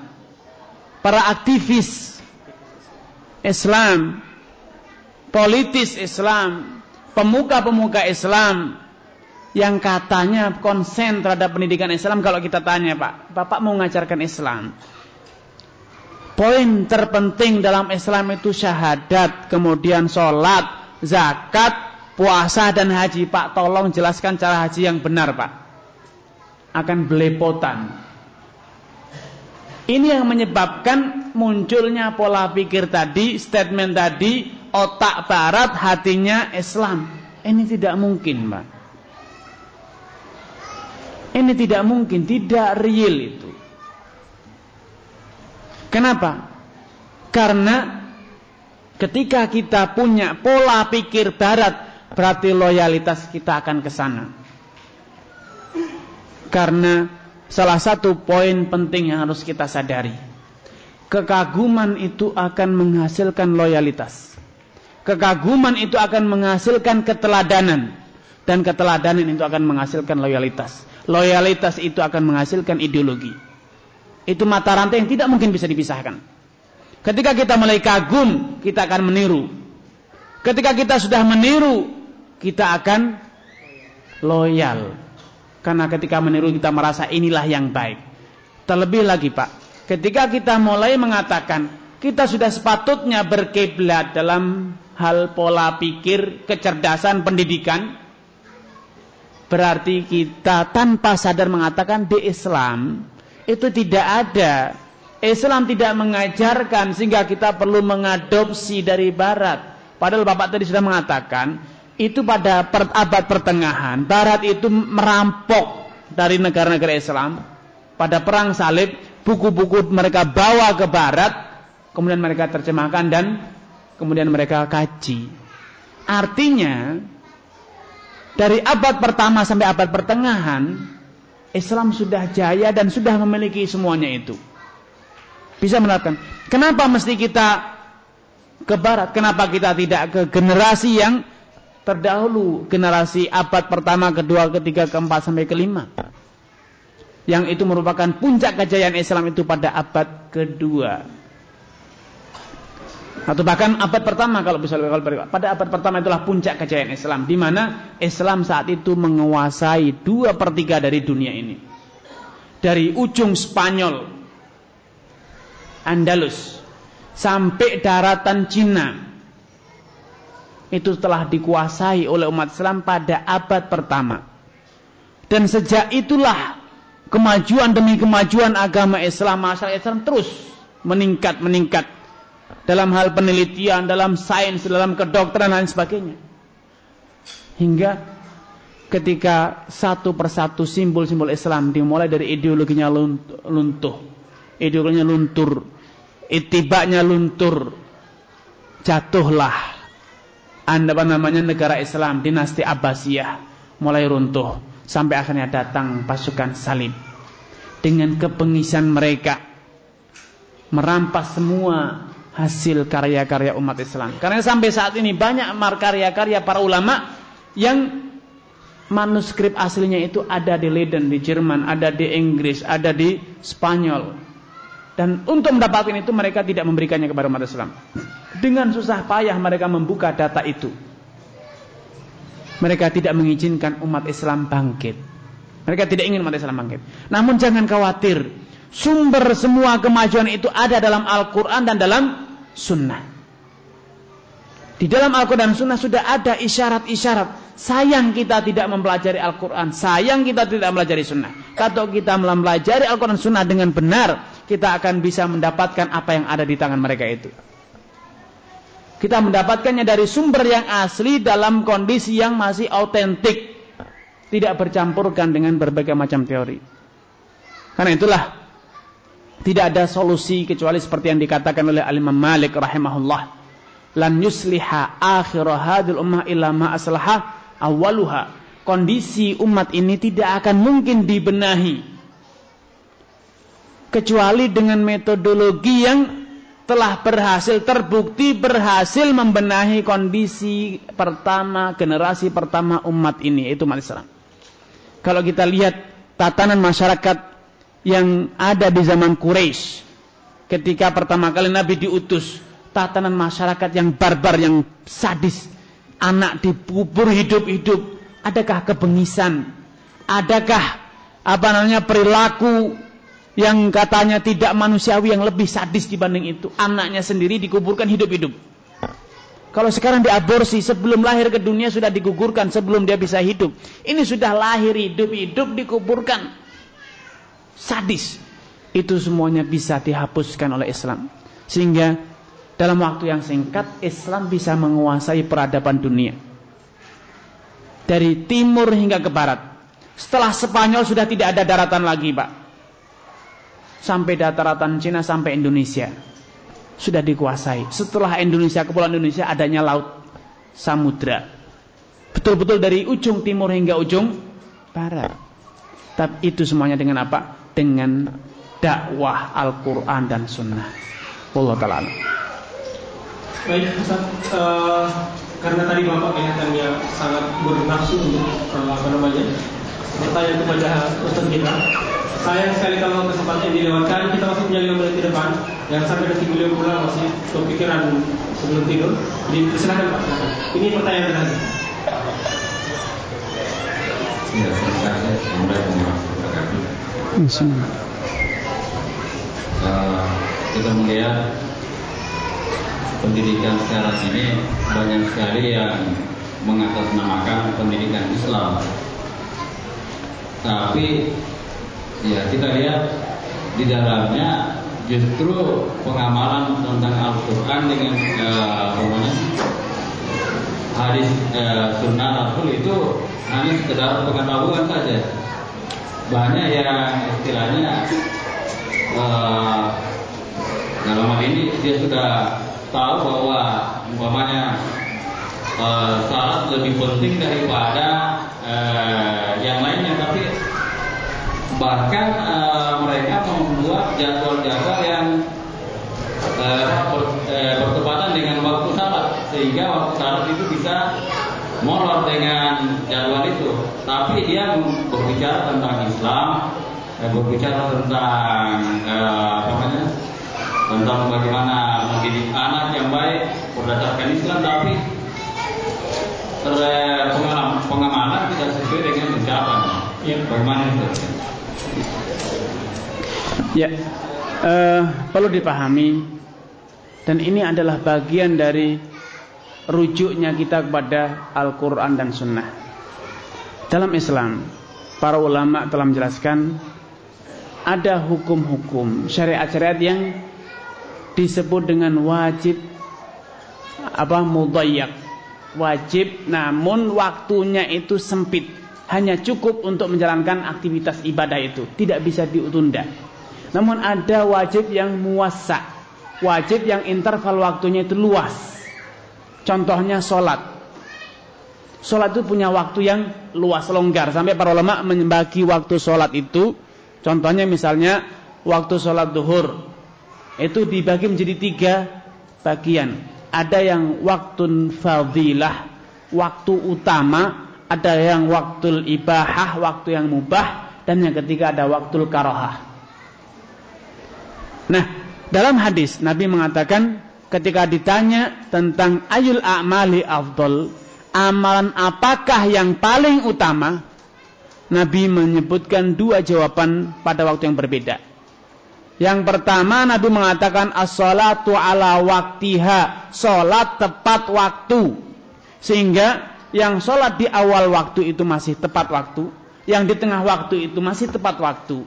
Para aktivis Islam, politis Islam, pemuka-pemuka Islam yang katanya konsen terhadap pendidikan Islam kalau kita tanya, Pak, Bapak mau mengajarkan Islam Poin terpenting dalam Islam itu syahadat, kemudian sholat, zakat, puasa dan haji. Pak, tolong jelaskan cara haji yang benar, Pak. Akan belepotan. Ini yang menyebabkan munculnya pola pikir tadi, statement tadi, otak barat, hatinya Islam. Ini tidak mungkin, Mbak. Ini tidak mungkin, tidak real itu. Kenapa? Karena ketika kita punya pola pikir barat, berarti loyalitas kita akan ke sana. Karena salah satu poin penting yang harus kita sadari. Kekaguman itu akan menghasilkan loyalitas. Kekaguman itu akan menghasilkan keteladanan. Dan keteladanan itu akan menghasilkan loyalitas. Loyalitas itu akan menghasilkan ideologi. Itu mata rantai yang tidak mungkin bisa dipisahkan. Ketika kita mulai kagum, kita akan meniru. Ketika kita sudah meniru, kita akan loyal. Karena ketika meniru kita merasa inilah yang baik. Terlebih lagi Pak, ketika kita mulai mengatakan kita sudah sepatutnya berkiblat dalam hal pola pikir, kecerdasan, pendidikan, Berarti kita tanpa sadar mengatakan di Islam itu tidak ada. Islam tidak mengajarkan sehingga kita perlu mengadopsi dari barat. Padahal Bapak tadi sudah mengatakan itu pada per, abad pertengahan barat itu merampok dari negara-negara Islam pada perang salib buku-buku mereka bawa ke barat kemudian mereka terjemahkan dan kemudian mereka kaji artinya dari abad pertama sampai abad pertengahan, Islam sudah jaya dan sudah memiliki semuanya itu. Bisa menerapkan. Kenapa mesti kita ke barat? Kenapa kita tidak ke generasi yang terdahulu? Generasi abad pertama, kedua, ketiga, keempat, sampai kelima. Yang itu merupakan puncak kejayaan Islam itu pada abad kedua atau bahkan abad pertama kalau bisa kalau pada abad pertama itulah puncak kejayaan Islam di mana Islam saat itu menguasai dua per tiga dari dunia ini. Dari ujung Spanyol Andalus sampai daratan Cina. Itu telah dikuasai oleh umat Islam pada abad pertama. Dan sejak itulah kemajuan demi kemajuan agama Islam masyarakat Islam terus meningkat meningkat dalam hal penelitian, dalam sains, dalam kedokteran dan sebagainya. Hingga ketika satu persatu simbol-simbol Islam dimulai dari ideologinya luntuh, ideologinya luntur, itibaknya luntur, jatuhlah. Anda apa namanya negara Islam dinasti Abbasiyah mulai runtuh. Sampai akhirnya datang pasukan salib. Dengan kepengisan mereka merampas semua hasil karya-karya umat Islam. Karena sampai saat ini banyak karya-karya para ulama yang manuskrip aslinya itu ada di Leiden di Jerman, ada di Inggris, ada di Spanyol. Dan untuk mendapatkan itu mereka tidak memberikannya kepada umat Islam. Dengan susah payah mereka membuka data itu. Mereka tidak mengizinkan umat Islam bangkit. Mereka tidak ingin umat Islam bangkit. Namun jangan khawatir. Sumber semua kemajuan itu ada dalam Al-Quran dan dalam sunnah. Di dalam Al-Quran dan sunnah sudah ada isyarat-isyarat. Sayang kita tidak mempelajari Al-Quran. Sayang kita tidak mempelajari sunnah. Kalau kita mempelajari Al-Quran sunnah dengan benar, kita akan bisa mendapatkan apa yang ada di tangan mereka itu. Kita mendapatkannya dari sumber yang asli dalam kondisi yang masih autentik. Tidak bercampurkan dengan berbagai macam teori. Karena itulah tidak ada solusi kecuali seperti yang dikatakan oleh Al-Imam Malik rahimahullah. Lan yusliha akhir hadil ummah illa ma aslaha awaluha. Kondisi umat ini tidak akan mungkin dibenahi kecuali dengan metodologi yang telah berhasil terbukti berhasil membenahi kondisi pertama generasi pertama umat ini yaitu umat Islam. Kalau kita lihat tatanan masyarakat yang ada di zaman Quraisy ketika pertama kali Nabi diutus tatanan masyarakat yang barbar yang sadis anak dikubur hidup-hidup adakah kebengisan adakah apa namanya perilaku yang katanya tidak manusiawi yang lebih sadis dibanding itu? Anaknya sendiri dikuburkan hidup-hidup. Kalau sekarang diaborsi sebelum lahir ke dunia sudah digugurkan sebelum dia bisa hidup. Ini sudah lahir hidup-hidup dikuburkan sadis itu semuanya bisa dihapuskan oleh Islam sehingga dalam waktu yang singkat Islam bisa menguasai peradaban dunia. Dari timur hingga ke barat. Setelah Spanyol sudah tidak ada daratan lagi, Pak. Sampai daratan Cina sampai Indonesia. Sudah dikuasai. Setelah Indonesia, kepulauan Indonesia adanya laut samudra. Betul-betul dari ujung timur hingga ujung barat. Tapi itu semuanya dengan apa? Dengan dakwah Al-Quran dan Sunnah. Allah Ta'ala. Baik, Ustaz. Uh, karena tadi Bapak kelihatannya sangat bernafsu untuk uh, apa namanya bertanya kepada Ustaz kita. Sayang sekali kalau kesempatan dilewatkan. Kita masih punya 5 menit di depan. Yang sampai nanti beliau pulang masih kepikiran sebelum tidur. Jadi silakan Pak. Silakan. Ini pertanyaan terakhir. Ya, terima kasih. Assalamualaikum warahmatullahi wabarakatuh. Uh, kita melihat pendidikan sekarang ini banyak sekali yang mengatasnamakan pendidikan Islam. Tapi ya kita lihat di dalamnya justru pengamalan tentang Al-Quran dengan uh, hadis uh, sunnah Rasul itu hanya sekedar pengetahuan saja. Banyak yang istilahnya. Uh, dalam hal ini dia sudah tahu bahwa umpamanya uh, syarat lebih penting daripada uh, yang lainnya. Tapi bahkan uh, mereka membuat jadwal-jadwal yang uh, ber, uh, bertepatan dengan waktu salat. Sehingga waktu salat itu bisa molor dengan jadwal itu tapi dia berbicara tentang Islam berbicara tentang uh, apa namanya tentang bagaimana mendidik anak yang baik berdasarkan Islam tapi pengamalan tidak sesuai dengan ucapan. Ya, bagaimana itu? Ya, uh, perlu dipahami dan ini adalah bagian dari rujuknya kita kepada Al-Quran dan Sunnah. Dalam Islam, para ulama telah menjelaskan ada hukum-hukum syariat-syariat yang disebut dengan wajib apa mudayyak wajib namun waktunya itu sempit. Hanya cukup untuk menjalankan aktivitas ibadah itu. Tidak bisa diutunda namun ada wajib yang muasa wajib yang interval waktunya itu luas contohnya sholat. Sholat itu punya waktu yang luas longgar. Sampai para ulama membagi waktu sholat itu. Contohnya misalnya waktu sholat duhur. Itu dibagi menjadi tiga bagian. Ada yang waktu fadilah, waktu utama, ada yang waktu ibahah, waktu yang mubah, dan yang ketiga ada waktu karohah. Nah, dalam hadis Nabi mengatakan ketika ditanya tentang ayul a'mali afdol, amalan apakah yang paling utama? Nabi menyebutkan dua jawaban pada waktu yang berbeda. Yang pertama Nabi mengatakan as-salatu ala waktiha, salat tepat waktu. Sehingga yang salat di awal waktu itu masih tepat waktu, yang di tengah waktu itu masih tepat waktu.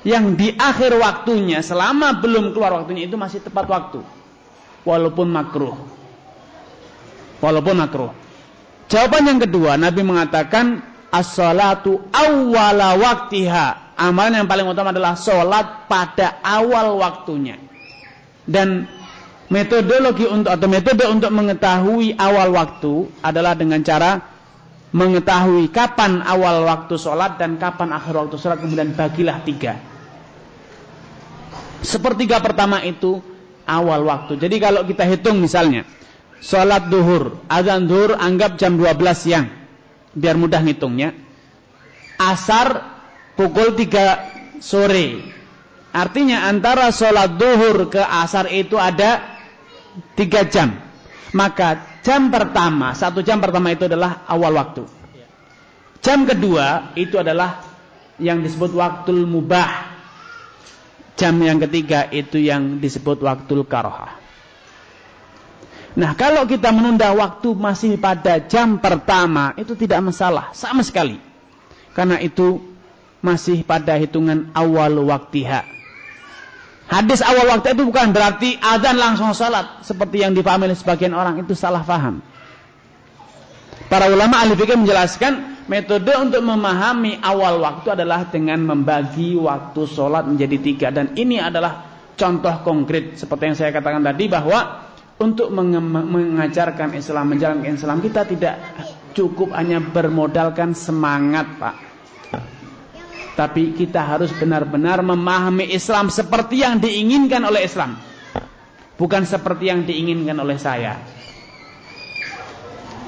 Yang di akhir waktunya selama belum keluar waktunya itu masih tepat waktu. Walaupun makruh. Walaupun makruh. Jawaban yang kedua Nabi mengatakan as-salatu awwala waktiha amalan yang paling utama adalah sholat pada awal waktunya. Dan metodologi untuk atau metode untuk mengetahui awal waktu adalah dengan cara mengetahui kapan awal waktu sholat dan kapan akhir waktu sholat kemudian bagilah tiga. Sepertiga pertama itu awal waktu. Jadi kalau kita hitung misalnya sholat duhur, azan duhur anggap jam 12 siang, biar mudah ngitungnya. Asar pukul 3 sore. Artinya antara sholat duhur ke asar itu ada 3 jam. Maka jam pertama, satu jam pertama itu adalah awal waktu. Jam kedua itu adalah yang disebut waktu mubah. Jam yang ketiga itu yang disebut waktu karohah. Nah kalau kita menunda waktu masih pada jam pertama itu tidak masalah sama sekali. Karena itu masih pada hitungan awal waktiha. Hadis awal waktu itu bukan berarti adzan langsung salat seperti yang dipahami oleh sebagian orang itu salah faham. Para ulama ahli menjelaskan metode untuk memahami awal waktu adalah dengan membagi waktu sholat menjadi tiga dan ini adalah contoh konkret seperti yang saya katakan tadi bahwa untuk mengajarkan Islam menjalankan Islam kita tidak cukup hanya bermodalkan semangat pak tapi kita harus benar-benar memahami Islam seperti yang diinginkan oleh Islam. Bukan seperti yang diinginkan oleh saya.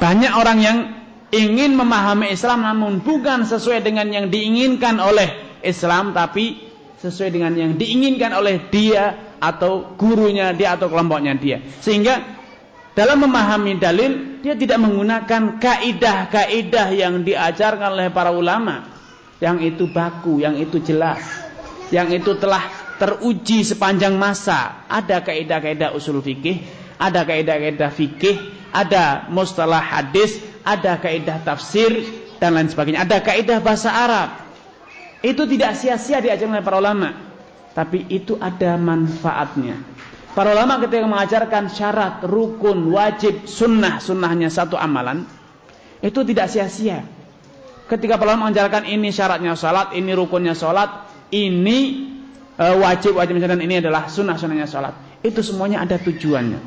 Banyak orang yang ingin memahami Islam namun bukan sesuai dengan yang diinginkan oleh Islam tapi sesuai dengan yang diinginkan oleh dia atau gurunya dia atau kelompoknya dia. Sehingga dalam memahami dalil dia tidak menggunakan kaidah-kaidah yang diajarkan oleh para ulama yang itu baku, yang itu jelas, yang itu telah teruji sepanjang masa. Ada kaidah-kaidah usul fikih, ada kaidah-kaidah fikih, ada mustalah hadis, ada kaidah tafsir dan lain sebagainya. Ada kaidah bahasa Arab. Itu tidak sia-sia diajarkan oleh para ulama, tapi itu ada manfaatnya. Para ulama ketika mengajarkan syarat, rukun, wajib, sunnah, sunnahnya satu amalan, itu tidak sia-sia ketika para mengajarkan ini syaratnya salat, ini rukunnya salat, ini e, wajib wajib dan ini adalah sunnah sunnahnya salat. Itu semuanya ada tujuannya.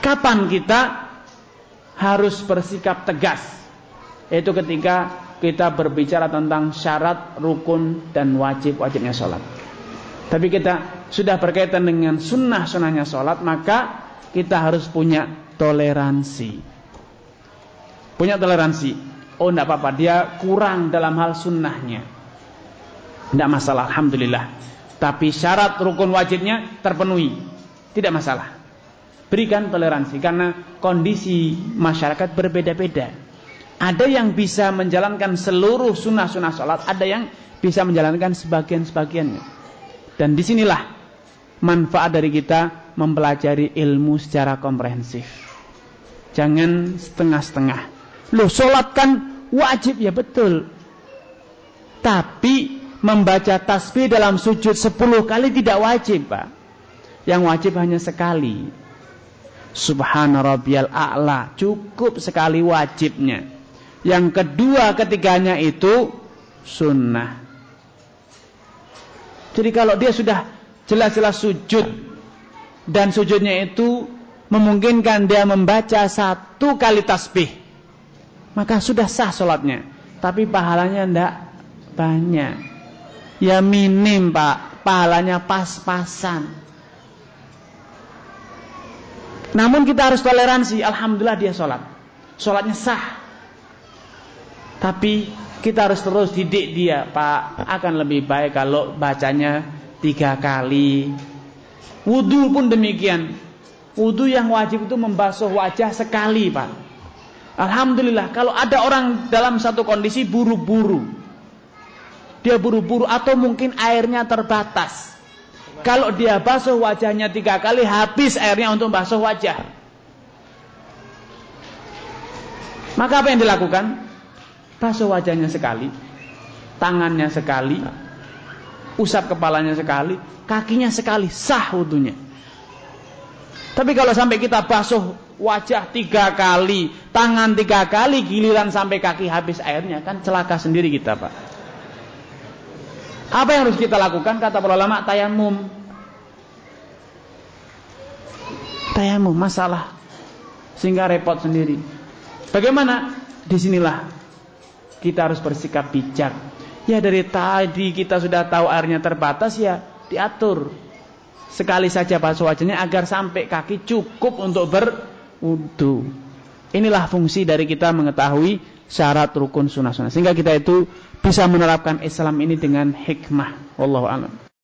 Kapan kita harus bersikap tegas? Yaitu ketika kita berbicara tentang syarat, rukun dan wajib wajibnya salat. Tapi kita sudah berkaitan dengan sunnah sunnahnya salat, maka kita harus punya toleransi. Punya toleransi Oh tidak apa-apa, dia kurang dalam hal sunnahnya. Tidak masalah, Alhamdulillah. Tapi syarat rukun wajibnya terpenuhi. Tidak masalah. Berikan toleransi karena kondisi masyarakat berbeda-beda. Ada yang bisa menjalankan seluruh sunnah-sunnah sholat, ada yang bisa menjalankan sebagian-sebagiannya. Dan di sinilah manfaat dari kita mempelajari ilmu secara komprehensif. Jangan setengah-setengah. Loh sholat kan wajib ya betul. Tapi membaca tasbih dalam sujud 10 kali tidak wajib Pak. Yang wajib hanya sekali. Subhana rabbiyal a'la. Cukup sekali wajibnya. Yang kedua ketiganya itu sunnah. Jadi kalau dia sudah jelas-jelas sujud dan sujudnya itu memungkinkan dia membaca satu kali tasbih maka sudah sah sholatnya. Tapi pahalanya tidak banyak. Ya minim pak, pahalanya pas-pasan. Namun kita harus toleransi, Alhamdulillah dia sholat. Sholatnya sah. Tapi kita harus terus didik dia, Pak. Akan lebih baik kalau bacanya tiga kali. Wudhu pun demikian. Wudhu yang wajib itu membasuh wajah sekali, Pak. Alhamdulillah kalau ada orang dalam satu kondisi buru-buru. Dia buru-buru atau mungkin airnya terbatas. Kalau dia basuh wajahnya tiga kali habis airnya untuk basuh wajah. Maka apa yang dilakukan? Basuh wajahnya sekali, tangannya sekali, usap kepalanya sekali, kakinya sekali, sah wudhunya. Tapi kalau sampai kita basuh wajah tiga kali, tangan tiga kali, giliran sampai kaki habis airnya, kan celaka sendiri kita Pak. Apa yang harus kita lakukan? Kata para ulama, tayamum. Tayamum, masalah. Sehingga repot sendiri. Bagaimana? Di sinilah kita harus bersikap bijak. Ya dari tadi kita sudah tahu airnya terbatas ya diatur. Sekali saja basuh wajahnya agar sampai kaki cukup untuk ber wudhu. Inilah fungsi dari kita mengetahui syarat rukun sunnah sunnah. Sehingga kita itu bisa menerapkan Islam ini dengan hikmah. Wallahu a'lam.